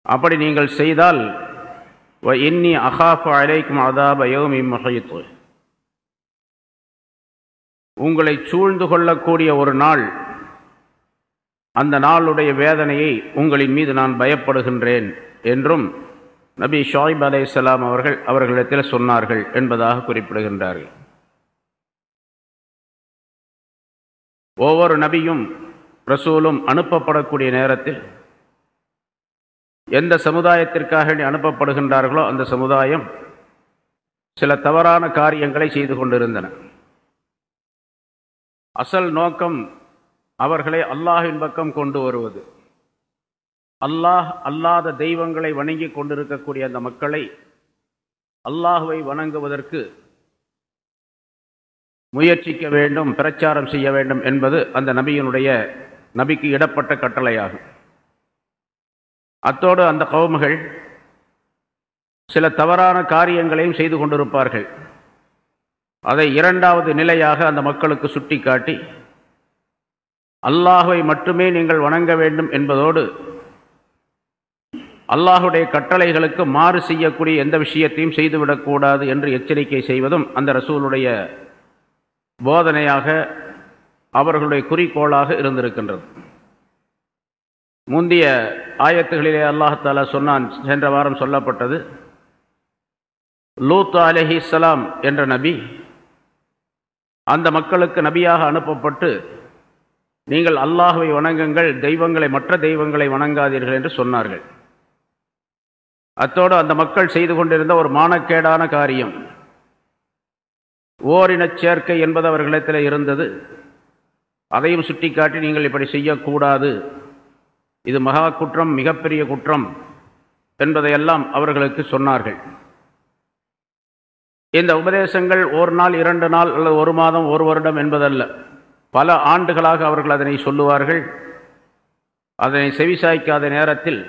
அப்படி நீங்கள் செய்தால் இன்னி அகாஃபு அலைக்கும் அதாப யோமி மொஹித்து. உங்களை சூழ்ந்து கொள்ளக்கூடிய ஒரு நாள் அந்த நாளுடைய வேதனையை உங்களின் மீது நான் பயப்படுகின்றேன் என்றும் நபி ஷாயிப் அலை இஸ்லாம் அவர்கள் அவர்களிடத்தில் சொன்னார்கள் என்பதாக குறிப்பிடுகின்றார்கள். ஒவ்வொரு நபியும் ரசூலும் அனுப்பப்படக்கூடிய நேரத்தில் எந்த சமுதாயத்திற்காக அனுப்பப்படுகின்றார்களோ அந்த சமுதாயம் சில தவறான காரியங்களை செய்து கொண்டிருந்தன. அசல் நோக்கம் அவர்களை அல்லாஹின் பக்கம் கொண்டு வருவது. அல்லாஹ் அல்லாத தெய்வங்களை வணங்கி கொண்டிருக்கக்கூடிய அந்த மக்களை அல்லாஹுவை வணங்குவதற்கு முயற்சிக்க வேண்டும் பிரச்சாரம் செய்ய வேண்டும் என்பது அந்த நபியினுடைய நபிக்கு இடப்பட்ட கட்டளையாகும். அத்தோடு அந்த கவுமுகள் சில தவறான காரியங்களையும் செய்து கொண்டிருப்பார்கள். அதை இரண்டாவது நிலையாக அந்த மக்களுக்கு சுட்டி காட்டி அல்லாஹுவை மட்டுமே நீங்கள் வணங்க வேண்டும் என்பதோடு அல்லாஹுடைய கட்டளைகளுக்கு மாறு செய்யக்கூடிய எந்த விஷயத்தையும் செய்துவிடக்கூடாது என்று எச்சரிக்கை செய்வதும் அந்த ரசூலுடைய போதனையாக அவர்களுடைய குறிக்கோளாக இருந்திருக்கின்றது. முந்தைய ஆயத்துகளிலே அல்லாஹாலா சொன்னான் சென்ற வாரம் சொல்லப்பட்டது லூத் அலஹி இஸ்லாம் என்ற நபி அந்த மக்களுக்கு நபியாக அனுப்பப்பட்டு நீங்கள் அல்லாஹுவை வணங்குங்கள் தெய்வங்களை மற்ற தெய்வங்களை வணங்காதீர்கள் என்று சொன்னார்கள். அத்தோடு அந்த மக்கள் செய்து கொண்டிருந்த ஒரு மானக்கேடான காரியம். ஓரினச் சேர்க்கை என்பது அவர்களிடத்தில் இருந்தது. அதையும் சுட்டிக்காட்டி நீங்கள் இப்படி செய்யக்கூடாது. இது மகா குற்றம் மிகப்பெரிய குற்றம் என்பதையெல்லாம் அவர்களுக்கு சொன்னார்கள். இந்த உபதேசங்கள் ஒரு நாள் இரண்டு நாள் அல்லது ஒரு மாதம் ஒரு வருடம் என்பதல்ல. பல ஆண்டுகளாக அவர்கள் அதனை சொல்லுவார்கள். அதனை செவிசாய்க்காத நேரத்தில்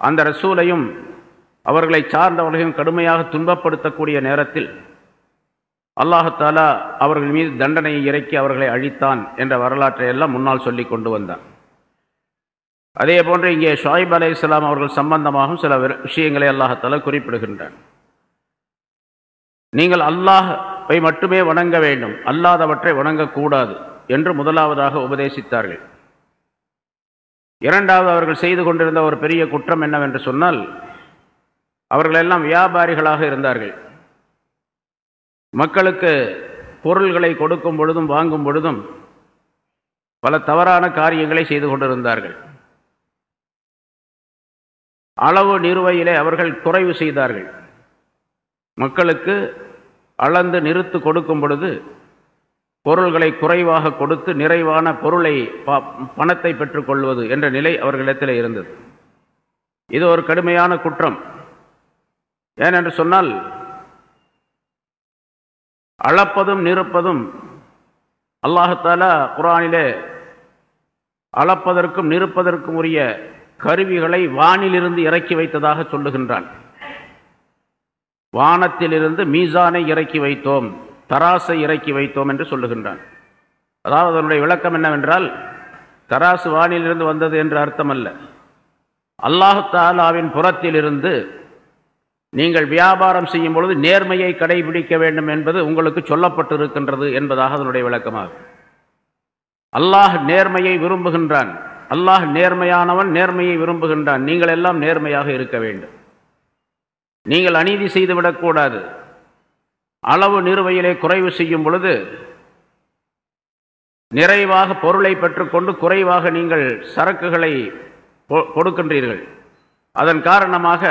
அந்த ரசூலையும் அவர்களை சார்ந்தவர்களையும் கடுமையாக துன்பப்படுத்தக்கூடிய நேரத்தில் அல்லாஹாலா அவர்கள் மீது தண்டனையை இறக்கி அவர்களை அழித்தான் என்ற வரலாற்றை எல்லாம் முன்னால் சொல்லி கொண்டு வந்தான். அதே போன்று இங்கே ஷாயிப் அலே இஸ்லாம் அவர்கள் சம்பந்தமாகவும் சில விஷயங்களை அல்லாஹாலா குறிப்பிடுகின்றான். நீங்கள் அல்லாஹ் மட்டுமே வணங்க வேண்டும். அல்லாதவற்றை வணங்கக்கூடாது என்று முதலாவதாக உபதேசித்தார்கள். இரண்டாவது அவர்கள் செய்து கொண்டிருந்த ஒரு பெரிய குற்றம் என்னவென்று சொன்னால் அவர்களெல்லாம் வியாபாரிகளாக இருந்தார்கள். மக்களுக்கு பொருள்களை கொடுக்கும் பொழுதும் வாங்கும் பொழுதும் பல தவறான காரியங்களை செய்து கொண்டிருந்தார்கள். அளவு நிறுவையிலே அவர்கள் குறைவு செய்தார்கள். மக்களுக்கு அளந்து நிறுத்து கொடுக்கும் பொழுது பொருள்களை குறைவாக கொடுத்து நிறைவான பொருளை பணத்தை பெற்றுக்கொள்வது என்ற நிலை அவர்களிடத்தில் இருந்தது. இது ஒரு கடுமையான குற்றம். ஏனென்று சொன்னால் அளப்பதும் நிறுப்பதும் அல்லாஹாலா குரானிலே அளப்பதற்கும் நிறுப்பதற்கும் உரிய கருவிகளை வானிலிருந்து இறக்கி வைத்ததாக சொல்லுகின்றான். வானத்திலிருந்து மீசானை இறக்கி வைத்தோம் தராசை இறக்கி வைத்தோம் என்று சொல்லுகின்றான். அதாவது அதனுடைய விளக்கம் என்னவென்றால் தராசு வானிலிருந்து வந்தது என்று அர்த்தமல்ல. அல்லாஹு தாலாவின் புறத்திலிருந்து நீங்கள் வியாபாரம் செய்யும் பொழுது நேர்மையை கடைபிடிக்க வேண்டும் என்பது உங்களுக்கு சொல்லப்பட்டிருக்கின்றது என்பதாக அதனுடைய விளக்கமாகும். அல்லாஹ் நேர்மையை விரும்புகின்றான். அல்லாஹ் நேர்மையானவன் நேர்மையை விரும்புகின்றான். நீங்கள் எல்லாம் நேர்மையாக இருக்க வேண்டும். நீங்கள் அநீதி செய்துவிடக்கூடாது. அளவு நிறுவையிலே குறைவு செய்யும் பொழுது நிறைவாக பொருளை பெற்றுக்கொண்டு குறைவாக நீங்கள் சரக்குகளை கொடுக்கின்றீர்கள். அதன் காரணமாக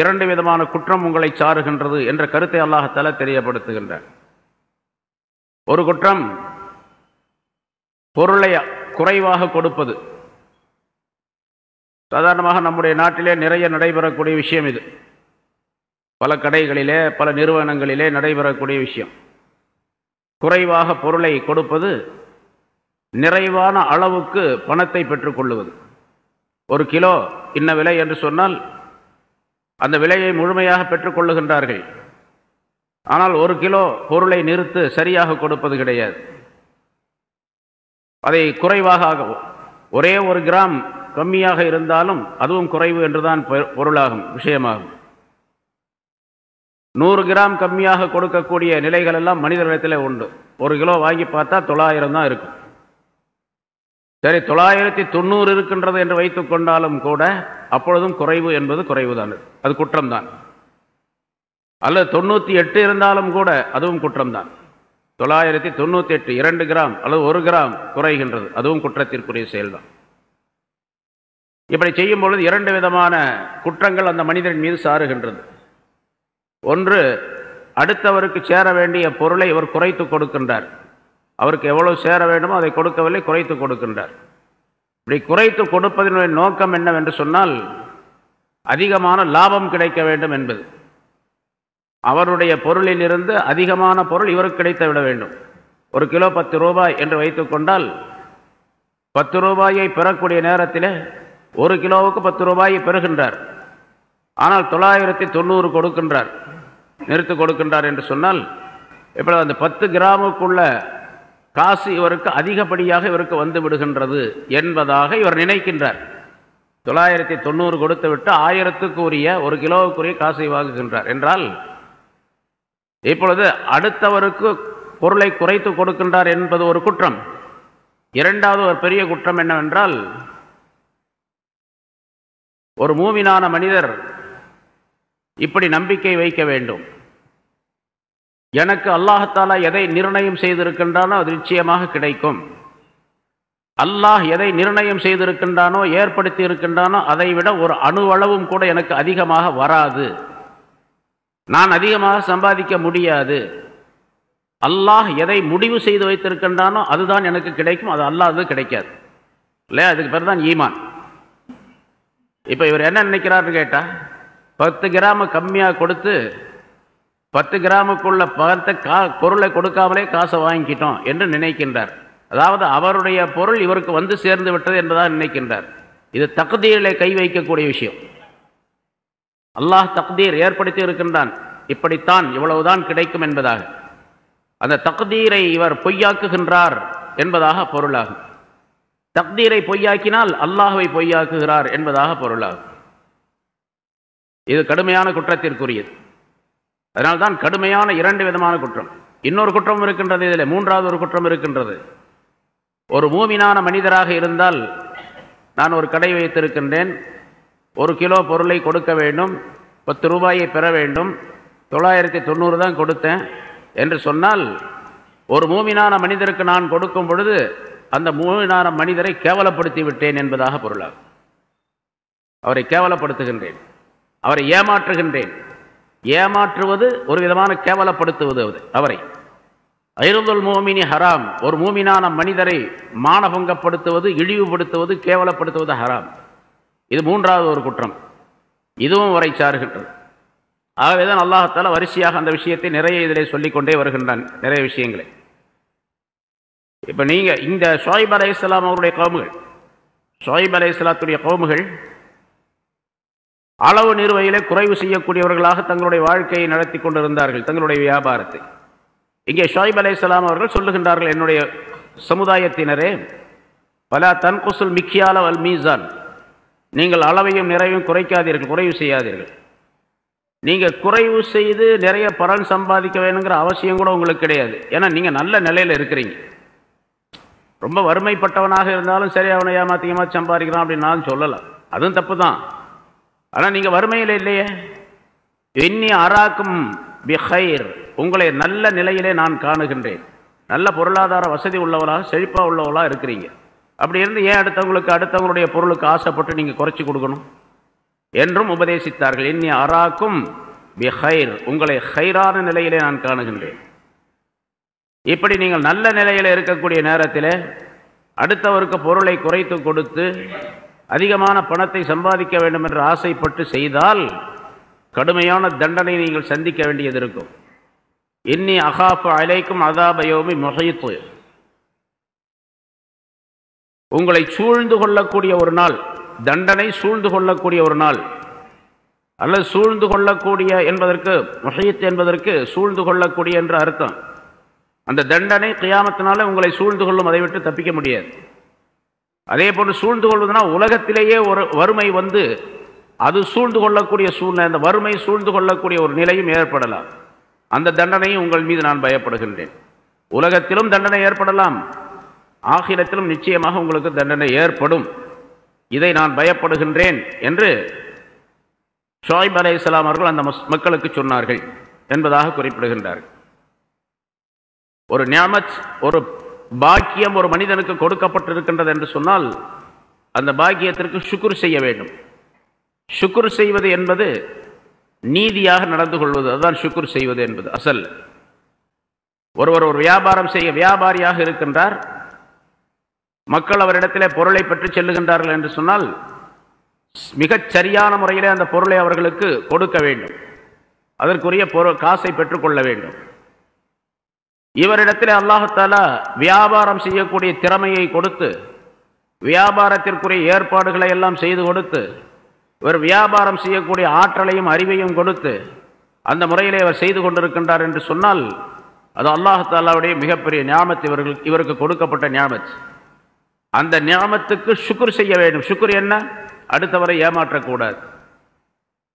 இரண்டு விதமான குற்றம் உங்களை சாருகின்றது என்ற கருத்தை அல்லாஹத்தால தெரியப்படுத்துகின்றார் ஒரு குற்றம் பொருளை குறைவாக கொடுப்பது. சாதாரணமாக நம்முடைய நாட்டிலே நிறைய நடைபெறக்கூடிய விஷயம் இது. பல கடைகளிலே பல நிறுவனங்களிலே நடைபெறக்கூடிய விஷயம். குறைவாக பொருளை கொடுப்பது நிறைவான அளவுக்கு பணத்தை பெற்றுக்கொள்ளுவது ஒரு கிலோ இன்ன விலை என்று சொன்னால் அந்த விலையை முழுமையாக பெற்றுக்கொள்ளுகின்றார்கள் ஆனால் ஒரு கிலோ பொருளை நிறுத்து சரியாக கொடுப்பது கிடையாது. அதை குறைவாக ஆகவும் ஒரே ஒரு கிராம் கம்மியாக இருந்தாலும் அதுவும் குறைவு என்றுதான் பொருளாகும் விஷயமாகும். நூறு கிராம் கம்மியாக கொடுக்கக்கூடிய நிலைகள் எல்லாம் மனிதர்களிடத்தில் உண்டு. ஒரு கிலோ வாங்கி பார்த்தா தொள்ளாயிரம் தான் இருக்கும். சரி தொள்ளாயிரத்தி தொண்ணூறு இருக்கின்றது என்று வைத்துக் கொண்டாலும் கூட அப்பொழுதும் குறைவு என்பது குறைவுதான். அது குற்றம்தான். அல்லது தொண்ணூற்றி எட்டு இருந்தாலும் கூட அதுவும் குற்றம்தான். தொள்ளாயிரத்தி தொண்ணூற்றி எட்டு இரண்டு கிராம் அல்லது ஒரு கிராம் குறைகின்றது. அதுவும் குற்றத்திற்குரிய செயல்தான். இப்படி செய்யும் பொழுது இரண்டு விதமான குற்றங்கள் அந்த மனிதன் மீது சாருகின்றது. ஒன்று அடுத்தவருக்கு சேர வேண்டிய பொருளை இவர் குறைத்து கொடுக்கின்றார். அவருக்கு எவ்வளவு சேர வேண்டுமோ அதை கொடுக்கவில்லை குறைத்து கொடுக்கின்றார். இப்படி குறைத்து கொடுப்பதனுடைய நோக்கம் என்னவென்று சொன்னால் அதிகமான லாபம் கிடைக்க வேண்டும் என்பது. அவருடைய பொருளிலிருந்து அதிகமான பொருள் இவருக்கு கிடைத்து விட வேண்டும். ஒரு கிலோ பத்து ரூபாய் என்று வைத்துக்கொண்டால் பத்து ரூபாயை பெறக்கூடிய நேரத்தில் ஒரு கிலோவுக்கு பத்து ரூபாயை பெறுகின்றார். ஆனால் தொள்ளாயிரத்தி தொண்ணூறு கொடுக்கின்றார். நிறுத்து கொடுக்கின்றார் என்று சொன்னால் இப்பொழுது அந்த பத்து கிராமுக்குள்ள காசு இவருக்கு அதிகப்படியாக இவருக்கு வந்து விடுகின்றது என்பதாக இவர் நினைக்கின்றார். தொள்ளாயிரத்தி தொண்ணூறு கொடுத்து விட்டு ஆயிரத்துக்கு உரிய ஒரு கிலோவுக்குரிய காசை வாங்குகின்றார். என்றால் இப்பொழுது அடுத்தவருக்கு பொருளை குறைத்து கொடுக்கின்றார் என்பது ஒரு குற்றம். இரண்டாவது ஒரு பெரிய குற்றம் என்னவென்றால் ஒரு மூவினான மனிதர் இப்படி நம்பிக்கை வைக்க வேண்டும். எனக்கு அல்லாஹத்தாலா எதை நிர்ணயம் செய்திருக்கின்றானோ அது நிச்சயமாக கிடைக்கும். அல்லாஹ் எதை நிர்ணயம் செய்திருக்கின்றானோ ஏற்படுத்தி இருக்கின்றானோ அதை விட ஒரு அணுவளவும் கூட எனக்கு அதிகமாக வராது. நான் அதிகமாக சம்பாதிக்க முடியாது. அல்லாஹ் எதை முடிவு செய்து வைத்திருக்கின்றானோ அதுதான் எனக்கு கிடைக்கும். அது அல்லாது கிடைக்காது. இல்லையா? அதுக்கு பேர் தான் ஈமான். இப்போ இவர் என்ன நினைக்கிறாருன்னு கேட்டால் பத்து கிராம கம்மியாக கொடுத்து பத்து கிராமுக்குள்ள பணத்தை கா பொருளை கொடுக்காமலே காசை வாங்கிக்கிட்டோம் என்று நினைக்கின்றார். அதாவது அவருடைய பொருள் இவருக்கு வந்து சேர்ந்து விட்டது என்பதாக நினைக்கின்றார். இது தகுதிகளை கை வைக்கக்கூடிய விஷயம். அல்லாஹ் தக்தீர் ஏற்படுத்தி இருக்கின்றான். இப்படித்தான் இவ்வளவுதான் கிடைக்கும் என்பதாக. அந்த தக்தீரை இவர் பொய்யாக்குகின்றார் என்பதாக பொருளாகும். தக்தீரை பொய்யாக்கினால் அல்லாஹுவை பொய்யாக்குகிறார் என்பதாக பொருளாகும். இது கடுமையான குற்றத்திற்குரியது. அதனால்தான் கடுமையான இரண்டு விதமான குற்றம். இன்னொரு குற்றம் இருக்கின்றது இதில் மூன்றாவது ஒரு குற்றம் இருக்கின்றது. ஒரு மூமினான மனிதராக இருந்தால் நான் ஒரு கடை வைத்திருக்கின்றேன் ஒரு கிலோ பொருளை கொடுக்க வேண்டும் பத்து ரூபாயை பெற வேண்டும் தொள்ளாயிரத்தி தொண்ணூறு தான் கொடுத்தேன் என்று சொன்னால் ஒரு மூமினான மனிதருக்கு நான் கொடுக்கும் பொழுது அந்த மூமினான மனிதரை கேவலப்படுத்தி விட்டேன் என்பதாக பொருளாகும். அவரை கேவலப்படுத்துகின்றேன். அவரை ஏமாற்றுகின்றேன். ஏமாற்றுவது ஒரு விதமான கேவலப்படுத்துவது அது. அவரை. ஐருதுல் மோமினி ஹராம். ஒரு மூமினான மனிதரை மானபங்கப்படுத்துவது இழிவுபடுத்துவது கேவலப்படுத்துவது ஹராம். இது மூன்றாவது ஒரு குற்றம். இதுவும் உரை சாருகின்றது. ஆகவேதான் அல்லாஹால வரிசையாக அந்த விஷயத்தை நிறைய இதிலே சொல்லிக்கொண்டே வருகின்றான். நிறைய விஷயங்களை. இப்போ நீங்கள் இந்த ஷோய்ப் அலை இஸ்லாம் அவருடைய கவுமுகள் ஷோய்ப் அலை இஸ்லாத்துடைய கவுமுகள் அளவு நிறுவையிலே குறைவு செய்யக்கூடியவர்களாக தங்களுடைய வாழ்க்கையை நடத்தி கொண்டிருந்தார்கள் தங்களுடைய வியாபாரத்தை. இங்கே ஷோய்ப் அலையாம் அவர்கள் சொல்லுகின்றார்கள் என்னுடைய சமுதாயத்தினரே பல தன்குசுல் மிக்கியால அல் மீசான். நீங்கள் அளவையும் நிறைவையும் குறைக்காதீர்கள் குறைவு செய்யாதீர்கள். நீங்கள் குறைவு செய்து நிறைய பலன் சம்பாதிக்க வேணுங்கிற அவசியம் கூட உங்களுக்கு கிடையாது. ஏன்னா நீங்கள் நல்ல நிலையில் இருக்கிறீங்க. ரொம்ப வறுமைப்பட்டவனாக இருந்தாலும் சரி அவனை ஏமாத்தி சம்பாதிக்கிறான் அப்படின்னு நான் சொல்லலாம் அதுவும் தப்பு தான் ஆனால் நீங்கள் வறுமையில் இல்லையே. இன்னி அராக்கும் பிஹைர் உங்களை நல்ல நிலையிலே நான் காணுகின்றேன். நல்ல பொருளாதார வசதி உள்ளவளாக செழிப்பாக உள்ளவளாக இருக்கிறீங்க. அப்படி இருந்து ஏன் அடுத்தவங்களுக்கு அடுத்தவங்களுடைய பொருளுக்கு ஆசைப்பட்டு நீங்கள் குறைச்சி கொடுக்கணும்? என்றும் உபதேசித்தார்கள். இன்னி அராக்கும் பிஹைர் உங்களை ஹைரான நிலையிலே நான் காணுகின்றேன். இப்படி நீங்கள் நல்ல நிலையில் இருக்கக்கூடிய நேரத்தில் அடுத்தவருக்கு பொருளை குறைத்து கொடுத்து அதிகமான பணத்தை சம்பாதிக்க வேண்டும் என்று ஆசைப்பட்டு செய்தால் கடுமையான தண்டனை நீங்கள் சந்திக்க வேண்டியது இருக்கும். இன்னி அகாஃபு அலைக்கும் அதாபயோமி முகைத்து உங்களை சூழ்ந்து கொள்ளக்கூடிய ஒரு நாள் தண்டனை சூழ்ந்து கொள்ளக்கூடிய ஒரு நாள். அல்லது சூழ்ந்து கொள்ளக்கூடிய என்பதற்கு முகையத் என்பதற்கு சூழ்ந்து கொள்ளக்கூடிய என்று அர்த்தம். அந்த தண்டனை கியாமத்தினால உங்களை சூழ்ந்து கொள்ளும் அதை விட்டு தப்பிக்க முடியாது. அதே போன்று சூழ்ந்து கொள்வதுனா உலகத்திலேயே ஒரு வறுமை வந்து அது சூழ்ந்து கொள்ளக்கூடிய சூழ்நிலை அந்த வறுமை சூழ்ந்து கொள்ளக்கூடிய ஒரு நிலையும் ஏற்படலாம். அந்த தண்டனையும் உங்கள் மீது நான் பயப்படுகின்றேன். உலகத்திலும் தண்டனை ஏற்படலாம். ஆகிலத்திலும் நிச்சயமாக உங்களுக்கு தண்டனை ஏற்படும். இதை நான் பயப்படுகின்றேன் என்று ஷாயிப் அலே இஸ்லாம் அவர்கள் அந்த மக்களுக்கு சொன்னார்கள் என்பதாக குறிப்பிடுகின்றார்கள். ஒரு ஞாமத் ஒரு பாக்கியம் ஒரு மனிதனுக்கு கொடுக்கப்பட்டிருக்கின்றது என்று சொன்னால் அந்த பாக்கியத்திற்கு சுக்குர் செய்ய வேண்டும். சுக்குர் செய்வது என்பது நீதியாக நடந்து கொள்வது அதுதான் சுக்குர் செய்வது என்பது அசல். ஒருவர் ஒரு வியாபாரம் செய்ய வியாபாரியாக இருக்கின்றார் மக்கள் அவரிடத்திலே பொருளை பெற்று செல்லுகின்றார்கள் என்று சொன்னால் மிகச் சரியான முறையிலே அந்த பொருளை அவர்களுக்கு கொடுக்க வேண்டும். அதற்குரிய பொருள் காசை பெற்றுக்கொள்ள வேண்டும். இவரிடத்தில் அல்லாஹாலா வியாபாரம் செய்யக்கூடிய திறமையை கொடுத்து வியாபாரத்திற்குரிய ஏற்பாடுகளை எல்லாம் செய்து கொடுத்து இவர் வியாபாரம் செய்யக்கூடிய ஆற்றலையும் அறிவையும் கொடுத்து அந்த முறையிலே அவர் செய்து கொண்டிருக்கின்றார் என்று சொன்னால் அது அல்லாஹாலாவுடைய மிகப்பெரிய ஞாபத்து இவர்கள் இவருக்கு கொடுக்கப்பட்ட ஞாபத்து அந்த ஞாபத்துக்கு சுக்குர் செய்ய வேண்டும். சுக்குர் என்ன? அடுத்தவரை ஏமாற்றக்கூடாது.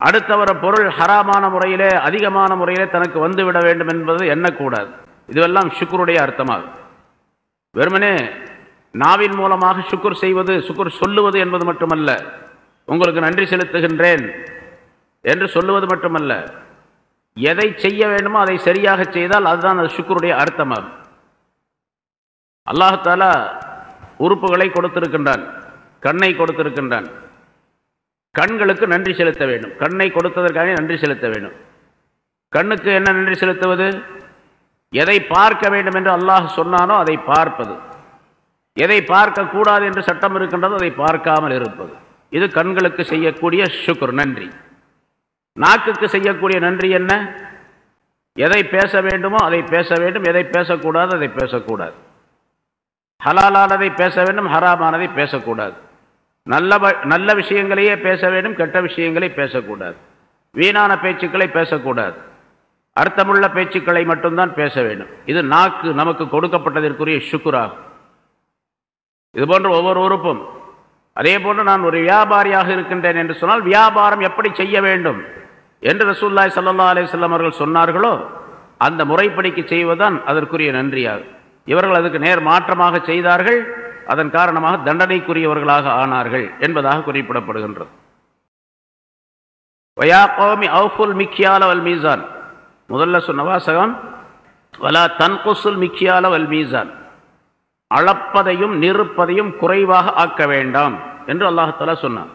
அடுத்தவர பொருள் ஹராமான முறையிலே அதிகமான முறையிலே தனக்கு வந்துவிட வேண்டும் என்பது எண்ணக்கூடாது. இதுவெல்லாம் சுக்குருடைய அர்த்தமாகும். வெறுமனே நாவின் மூலமாக சுக்குர் செய்வது சுக்குர் சொல்லுவது என்பது மட்டுமல்ல. உங்களுக்கு நன்றி செலுத்துகின்றேன் என்று சொல்லுவது மட்டுமல்ல. எதை செய்ய வேண்டுமோ அதை சரியாக செய்தால் அதுதான் அது சுக்குருடைய அர்த்தமாகும். அல்லாஹாலா உறுப்புகளை கொடுத்திருக்கின்றான் கண்ணை கொடுத்திருக்கின்றான். கண்களுக்கு நன்றி செலுத்த வேண்டும். கண்ணை கொடுத்ததற்காக நன்றி செலுத்த வேண்டும். கண்ணுக்கு என்ன நன்றி செலுத்துவது? எதை பார்க்க வேண்டும் என்று அல்லாஹ் சொன்னானோ அதை பார்ப்பது. எதை பார்க்கக்கூடாது என்று சட்டம் இருக்கின்றதோ அதை பார்க்காமல் இருப்பது. இது கண்களுக்கு செய்யக்கூடிய சுக்குர் நன்றி. நாக்குக்கு செய்யக்கூடிய நன்றி என்ன? எதை பேச வேண்டுமோ அதை பேச வேண்டும் எதை பேசக்கூடாது அதை பேசக்கூடாது. ஹலாலானதை பேச வேண்டும் ஹராமானதை பேசக்கூடாது. நல்ல நல்ல விஷயங்களையே பேச வேண்டும் கெட்ட விஷயங்களை பேசக்கூடாது. வீணான பேச்சுக்களை பேசக்கூடாது. அர்த்தமுள்ள பேச்சுக்களை மட்டும்தான் பேச வேண்டும். இது நாக்கு நமக்கு கொடுக்கப்பட்டதற்குரிய சுக்குராகும் இது போன்ற ஒவ்வொரு உறுப்பும் அதே போன்று நான் ஒரு வியாபாரியாக இருக்கின்றேன் என்று சொன்னால் வியாபாரம் எப்படி செய்ய வேண்டும் என்று ரசூல்லாய் சல்லா அலிஸ்லாம் அவர்கள் சொன்னார்களோ அந்த முறைப்படிக்கு செய்வதுதான் அதற்குரிய நன்றியாகும். இவர்கள் அதுக்கு நேர் மாற்றமாக செய்தார்கள் அதன் காரணமாக தண்டனைக்குரியவர்களாக ஆனார்கள் என்பதாக குறிப்பிடப்படுகின்றது. வயா கோமி அவுஃபுல் மிக்கியால வல் மீசான் முதல்ல சொன்ன வாசகம் வலா தன்குசுல் மிக்கியால வல்மீசான் அளப்பதையும் நிறுப்பதையும் குறைவாக ஆக்க வேண்டாம் என்று அல்லாஹாலா சொன்னான்.